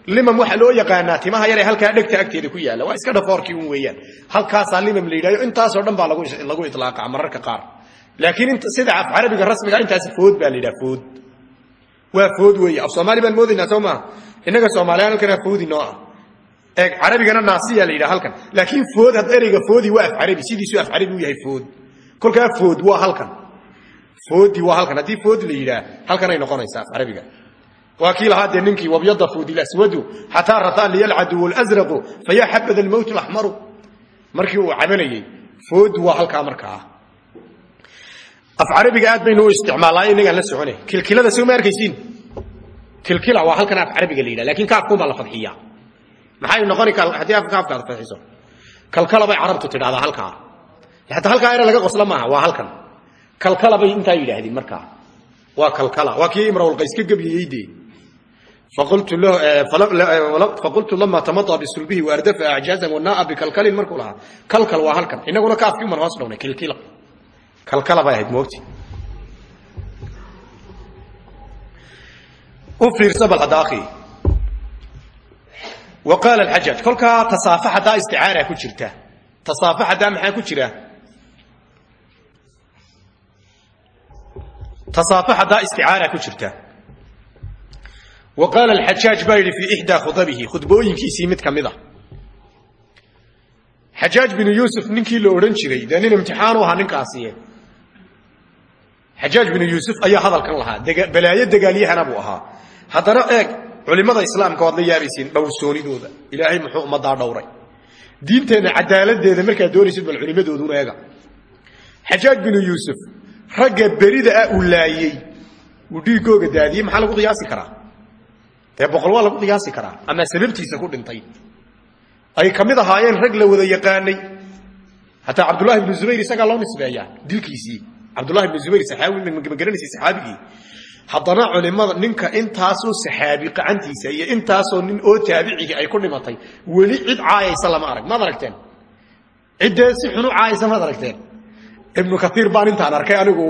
limam waxaa loo yaqaanaa timaha yaree halkaa dhegta agteeda ku yaalla. Waa iska dhafoorkii un weeyaan. Halkaasaa limam la yidhahyo intaasoo dhan baa lagu ilaaqa mararka qaar laakiin sida af carabiga rasmiga intaas food baa la food waa food weeye af soomaali baan moodaynaa soo innaga soomaaliyaan halkana foodi noo ee carabigana naasiya la yidhaha halkan laakiin food had ereyga foodi waa af carabi sidiisu af carabi u yahay food kolkaa food waa halkan foodi waa halkan haddii food la yidhaah halkanay noqonaysaa af carabiga waa kii lahaa dee ninkii wabyada foodi laswadu xataa rataan liyalcaduw lazraqu fayaa xabada almowt laxmaru markii uu cabanayey food af carabiga aad baynu u isticmaalaa inagaan la socone kilkilada ma arkaysiin. Kilkila waa halkan af carabiga la yidhaha laakiin kaafkuun baa la fadxiyaa. Maxay noqoni haddii kaafka aad fadxiso kalkala bay carabtu tidhahdaa halkaa. Hataa halkaa ere laga qosla maaha waa halkan. Kalkala bay intaa yidhaahdeen markaa waa kalkala waa kii imrawlqays ka gebyayey dee faqultu lama tamadaa bisulbihi waardafa acjaazan wanaa bikalkalin markuu lahaa kalkal waa halkan. Inaguna kaafkii man hoos dhawnay kilkila kalkala bay ahayd moogti u fiirsa bal hadda akhi. Wa qaala alxajaaj kolkaa isticaara ku jirta. Tasaafa haddaa maxaa ku jira? Tasaafa haddaa isticaara ku jirta. Wa qaala alxajaaj baa yidhi khudabihi khudbooyinkiisii mid ka mid a xajaaj binu yuusuf ninkii la odhan jiray dee nin imtixaanu xajaaj binu yuusuf ayaa hadalkan lahaa. Balaayo dagaalyahana buu ahaa. Haddana eeg culimmada islaamka waad la yaabaysiin dhowrsoonidooda. Ilaahay muxuu ummaddaa dhowray diinteenna cadaaladeeda markaad doonaysid bal culimmadooduna eega xajaaj binu yuusuf ragga berida ah uu laayey uu dhiigooga daadiyey maxaa lagu qiyaasi karaa? Dee boqol waa lagu qiyaasi karaa? Ama sababtiisa ku dhintay? Ay ka mid ahaayeen rag la wada yaqaanay. Hataa cabdullahi ibnu zubayr isagaa loo nisbeeyaa dilkiisii cabdullahi ibnu zubayr saxaabi ma garanaysay saxaabigii. Haddana culimada ninka intaasoo saxaabi qacantiisa iyo intaasoo nin oo taabicigi ay ku dhimatay weli cid caayaysa lama arag. Maad aragteen? Ciddee si xunu caayaysa maad aragteen? Ibnu kaiir baan intaan arkay anigu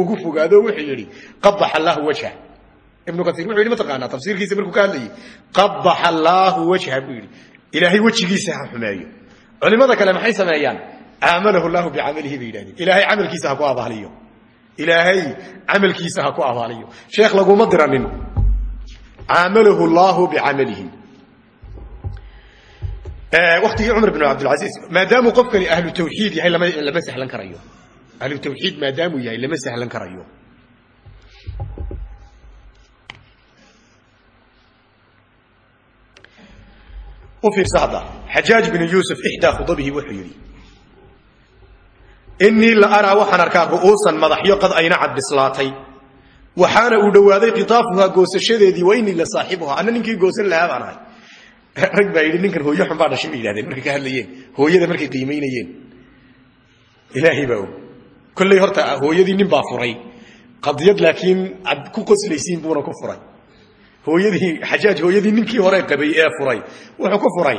ugu fogaado wuxuu yidhi qabax allaahu wajha. Ibnu kaiir wuxuu yidhi mataqaanaa tafsiirkiisa markuu ka hadlayay qabax allaahu wajha buu yidhi. Ilaahay culimada kale maxay sameeyaan caamalahu llahu bicamalihi bay yidhahdeen. Ilaahay camalkiisa ha ku abaaliyo. Ilaahay camalkiisa ku abaaliyo. Sheekh laguma diranin. Caamalahu llahu bicamalihi waktigii cumar bn cabdilcasiis maadaamuu qofkani ahlu tawxiid yahay lama sahlan karayo. Ahlu tawxiid maadaamuu yahay lama sahlan karayo. U fiirsa hadda xajaaj binu yuusuf ixdaa khudabihi inii la araa waxaan arkaa ru'uusan madaxyo qad ayna cad bislaatay waxaana uu dhowaaday kitaafuhaa goosashadeedii wa la saaxibuhaa. Anna ninkii goosan lahaa baan (laughs) rag baa yidhi ninkan hooyo xun baa dhashay bay yidhahdeen markay ka hadlayeen hooyada markay qiimaynayeen ilaahay baa og horta hooyadii nin baa furay. Qadiyad laakiin ku qoslaysiin buuna ku furay. Hooyadii xajaaj hooyadii ninkii hore qabay ee furay wuxuu ku furay.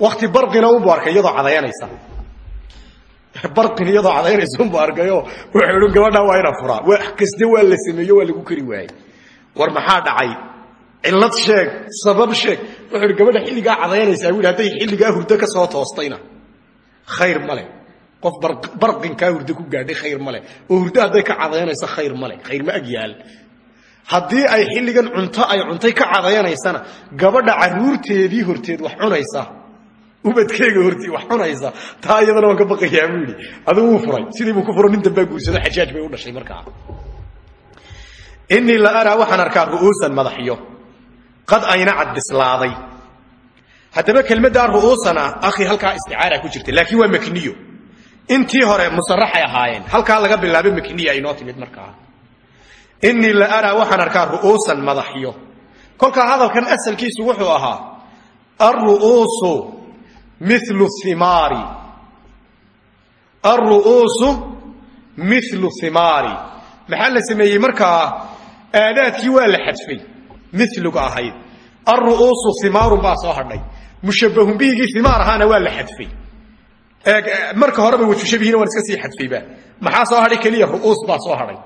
Wakti barqina arkay iyadoo cadayanaysa barin iyadoo cadaynaysa unbu arkayoo wuxuu idhi gabadhaa waa ina furaa wax kaste waa la sameeyo waa lagu kari waayey. War maxaa dhacay? Cilad sheeg sabab sheeg. Wuxuu gabadha xilligaa cadaynaysaa bu hadday xilligaa hurdo ka soo toostayna. Khayr male qof barqinkaa hurdo ku gaadhay khayr male oo hurdo hadday ka cadaynayso khayr male khayr ma ag yaal. Haddii ay xilligan cunto ay cuntay ka cadayanaysana gabadha caruurteedii horteed wax cunaysa ubadkeega hortii wax cunaysa. Taa iyadana waan ka baqayaa buu yidhi. Adigu wuu furay. Sidii buu ku furo nin dambaa guursado xajaaj bay u dhashay markaa. Inii la araa waxaan arkaa ru'uusan madaxyo. Qad ayna cad bislaaday haddaba kelmaddaa ru'uusana akhi halkaa isticaara ku jirta laakiin waa makniyo. Intii hore musaraxay ahaayeen. Halkaa laga bilaabo makniya aynoo timid markaa. Inii la araa waxaan arkaa ru'uusan madaxyo. Kolkaa hadalkan asalkiisu wuxuu ahaa alru'uusu milu himaari alru'uusu milu himaari maxaa la sameeyey markaa aadaadkii waa la xadfay? Miluga ahayd. Alru'uusu himaarun baa soo hadhay. Mushabbahun bihigii himaar ahaana waa la xadfay. Marka horeba wajushabihina waan iska sii xadfayba maxaa soo hadhay keliya? Ru'uus baa soo hadhay.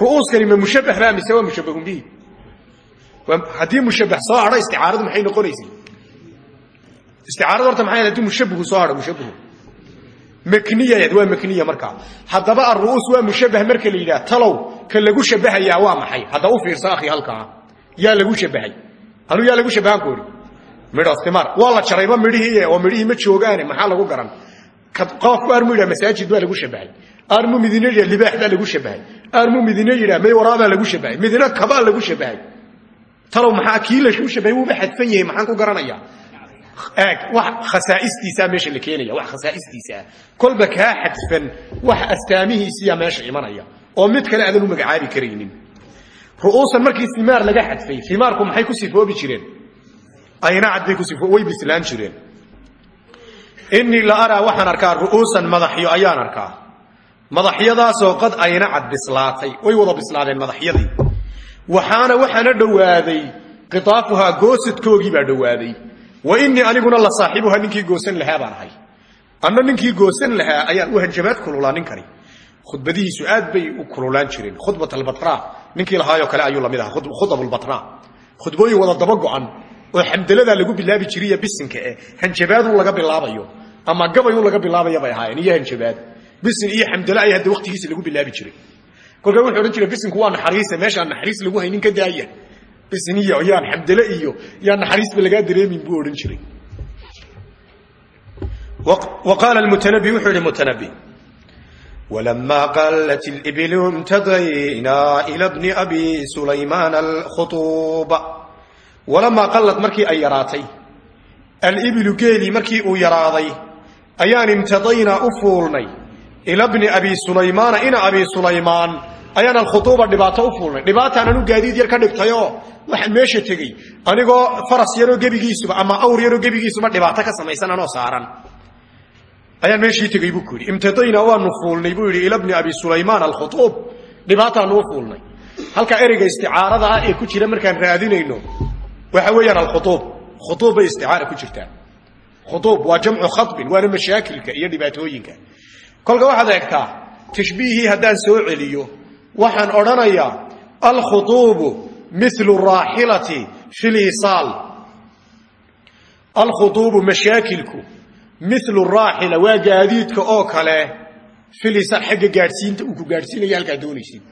Ru'uuskani ma mushabbah baa mise waa mushabbahun isticaaradu horta maxay haddii mushabbahu soo hadho mushabbahu makniyaed waa makniya markaa haddaba alru'uus waa mushabbah marka la yidhaha talow ka lagu shabbahayaa waa maxay? Hadda u fiirsa akhi halkaa. Yaa lagu shabbahay. Anuu yaa lagu shabbahan ku idhi midho istimaar. Waa la jarayba midhihii oo midhihii ma joogaane maxaa lagu garan? Qofku armu yidhaha masaajid baa lagu shabbahay. Armu midina yidhaha libaax baa lagu shabbahay. Armu midina yidhaha may waraabaa lagu shabbahay. Midina kabaa lagu shabbahay. Talow maxaa kii lagu shabbahay wuuba xadfan yahay ku garanayaa khasaa'istiisaa meesha la keenaya wax khasaa'istiisaa kolba kaa xadfan wax astaamihiisiyaa meesha imanaya oo mid kale aadan u magacaabi karaynin. Ru'uusan markii imaar laga xadfay imaarku maxay ku sifoobi jireen? Ayna cad bay ku sifo way bislaan jireen. Inii la araa waxaan arkaa ru'uusan madaxyo ayaan arkaa. Madaxyadaasoo qad ayna cad bislaatay way wada bislaadeen madaxyadii. Waxaana waxaana dhowaaday qitaafuhaa goosadkoogii baa dhowaaday wa inii aniguna la saaxibuha ninkii goosan lahaa baan ahay. Anna ninkii goosan lahaa ayaan u hanjabaad kululaa ninkani. Khudbadihiisu aad bay u kululaan jireen khudbat albatra ninkii lahaayoo kale ayuu la mid ahaa. Khudab lbatra khudbooyin wada daba go-an oo xamdaladaa lagu bilaabi jiriya bisinka eh hanjabaadun laga bilaabayo ama gabayun laga bilaabaya bay ahaayeen. Iyo hanjabaad. Bisin iyo xamdale ay hadda waqtigiisa lagu bilaabi jiray kolkaa wuxuu odhan jiray bisinku waa naxariisa meeshaan naxariis lagu haynin ka daaya bisniya oo yaan xamdale iyo yaan naxariisba lagaa dareemin buu odhan jiray. Wa qaala almutanabi wuxuu yidhi mutanabi walamaa qaalat ilibilu imtadaynaa ila bni abi sulaymaan alkhuuba walamaa qalad markii ay yaraatay alibilu geelii markii uu yaraaday ayaan imtadaynaa u fuulnay ila bni abi sulaymaana ina abi sulaymaan ayaan alkhuuuba dhibaato u fuulnay dhibaataan anu gaadiid yar ka dhigtayoo waxaan meesha tegey. Anigoo faras yaroo gebigiisuba ama awr yaroo gebigiisuba dhibaato ka samaysan anoo saaran. Ayaan meeshii tegey buu ku imtadayna waanu fuulnay buu yidhi ila abi sulaymaan alkhuuub dhibaataanu u fuulnay. Halkaa ereyga isticaarada ah ee ku jira markaan raadinayno waxa weeyaan alkhuuub khuuub bay isticaara ku jirtaa khuuub waa jamcu khabin waana mashaakilka iyo dhibaatooyinka. Kolka waxaad egtaa tashbiihii haddaan soo celiyo waxaan odhanayaa alkhutuubu milu raaxilati fi lisaal alkhutuubu mashaakilku milu raaxila waa gaadiidka oo kale filisaal xagga gaadhsiinta uu ku gaadhsiinaya halkaa doonaysid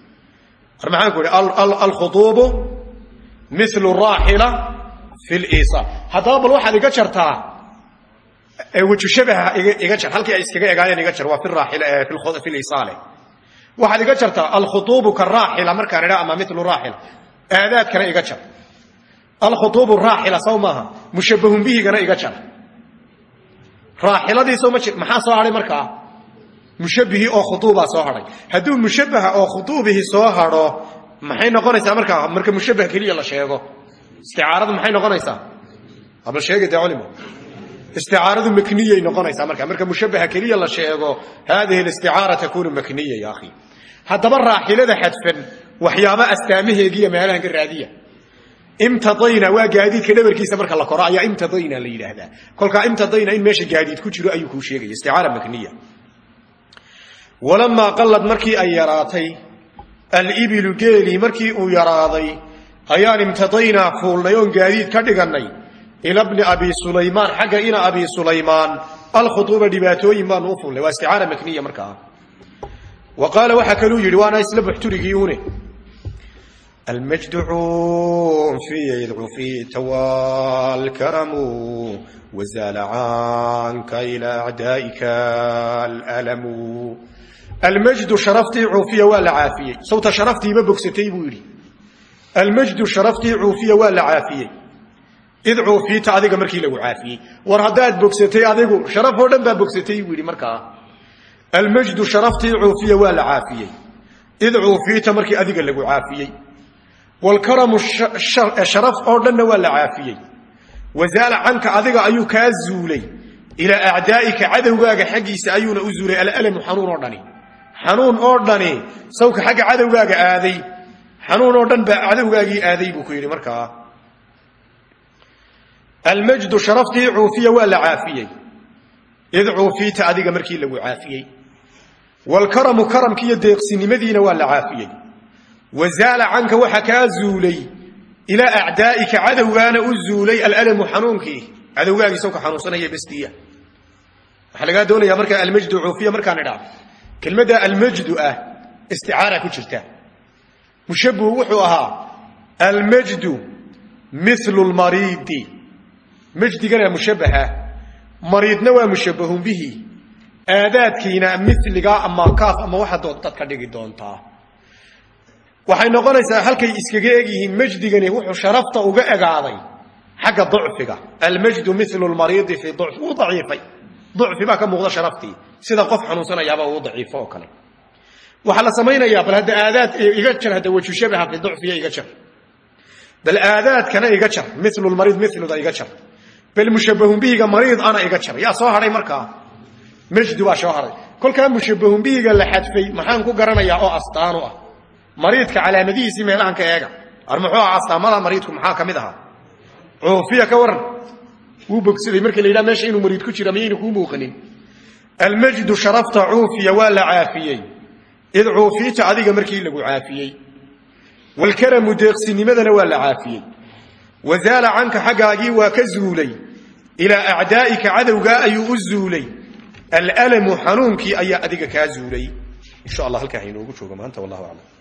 war maxaan ku idhi alkhutuubu milu raaxila fi lisaal haddaba bal waxaad iga jartaa shabaha iga jar halkii ay iskaga egaayeen iga jar waa fi raaxila fi lisaale waxaad iga jartaa alkhutuubu ka raaxila markaan idhaa ama milu raaxila aadaadkana iga jar. Alkhutuubu raaxila saw maaha. Mushabbahun bihigana iga jar. Raaxiladii soo ma jir maxaa soo hadhay markaa? Mushabbihii oo khutuubaa soo hadhay hadduu mushabbaha oo khutuubihii soo hadho maxay noqonaysaa markaa? Marka mushabbah keliya la sheego. Isticaaradu maxay noqonaysaa? Habla sheega dee culimo isticaaradu makniyay noqonaysaa markaa. Marka mushabbaha keliya la sheego hadihi alisticaara takunu makniya ya akhi haddaba raaxilada xadfan waxyaaba astaamaheegiiyo meelahan ka raadiya. Imtadayna waa gaadiidka dhabarkiisa marka la koro ayaa imtadayna la yidhaahdaa. Kolkaa imtadayna in meesha gaadiid ku jiro ayuu kuu sheegaya isticaara makniya. Walamaa qallad markii ay yaraatay alibilu geelii markii uu yaraaday ayaan imtadaynaa fuulnay oon gaadiid ka dhigannay. Ila bni abi sulaymaan xagga ina abi sulaymaan alkhutuuba dhibaatooyin baanu u fuulnay. Waa isticaara makniya markaa wa qaala waxaa kaluu yidhi waana isla buxturigii une almajducuun fi lcufi tawaalkaramu wazaala canka ilaa acdaa'ika alalamu almajdu sharaftii cuufiya waa la caafiyey sawta sharaftiiba bogsatay buu yidhi almajdu sharaftii cuufiya waa la caafiyey id cuufiita adiga markii lagu caafiyey war haddaad bogsatay adigu sharafoo dhan baa bogsatay buu yidhi markaa almajdu sharaftii cuufiya waa la caafiyey id cuufiita markii adiga lagu caafiyey wlkaramu sharaf oo dhanna waa la caafiyey wazaala canka adiga ayuu kaa zuulay ilaa acdaa'ika cadowgaaga xaggiisa ayuuna u zuulay alalamu xanuun oo dhani xanuun oo dhani sawka xagga cadowgaaga aaday xanuun oo dhan baa cadowgaagii aaday buu adiga markii lagu caafiyey walkaramu karamkiiyo deeqsinimadiina waa la caafiyey. Wazaala canka waxa kaa zuulay ilaa acdaa'ika cadowgaana u zuulay alalamu xanuunkii cadowgaagii sawka xanuunsanaya bestiya. Waxaa lagaa doonayaa markaa almajdu cuufiya markaan idhaa kelmadda almajdu ah isticaara ku jirta. Mushabbihu wuxuu ahaa almajdu milu lmariidi majdigana mushabbaha mariidna waa aadaadkiina miliga ama kaaf ama waxaad dad ka dhigi doontaa. Waxay noqonaysaa halkay iskaga egyihiin majdigani wuxuu sharafta uga egaaday xagga ducfiga. Almajdu milu lmariidi fii ducfi wuu daciifay. Ducfi baa ka muuqda sharaftii. Sida qof xanuunsanayaaba uu daciifo oo kale. Waxaa la samaynayaa bal hadda aadaad iga jar hadda waju shabaha fi ducfiya iga jar. Bal aadaadkana iga jar milu lmariid miluda iga jar. Bal mushabbahun bihiga mariid ana iga jaray yaa soo hadhay markaa majdu baa soo hadhay kolkaa mushabbahun bihiga la xadfay maxaan ku garanayaa oo astaanu ah. Mariidka calaamadihiisii meelahan ka eega. Ar muxuu aha astaamada mariidku maxaa ka mid ahaa? Cuufiya ka waran. Wuu bogsaday marka la yidhaha meesha inuu mariid ku jira miyayna kuu muuqanin. Almajdu sharafta cuufiya waa la caafiyey. Id cuufita adiga markii lagu caafiyey. Walkaramu deeqsinimadana waa la caafiyey. Wazaala canka xaggaagii waa ka zuulay. Ilaa acdaa'ika cadowgaa ayuu u zuulay alalamu xanuunkii ayaa adiga kaa zuulay. Insha allah halkaa hainoogu jooga maanta wallahu aclam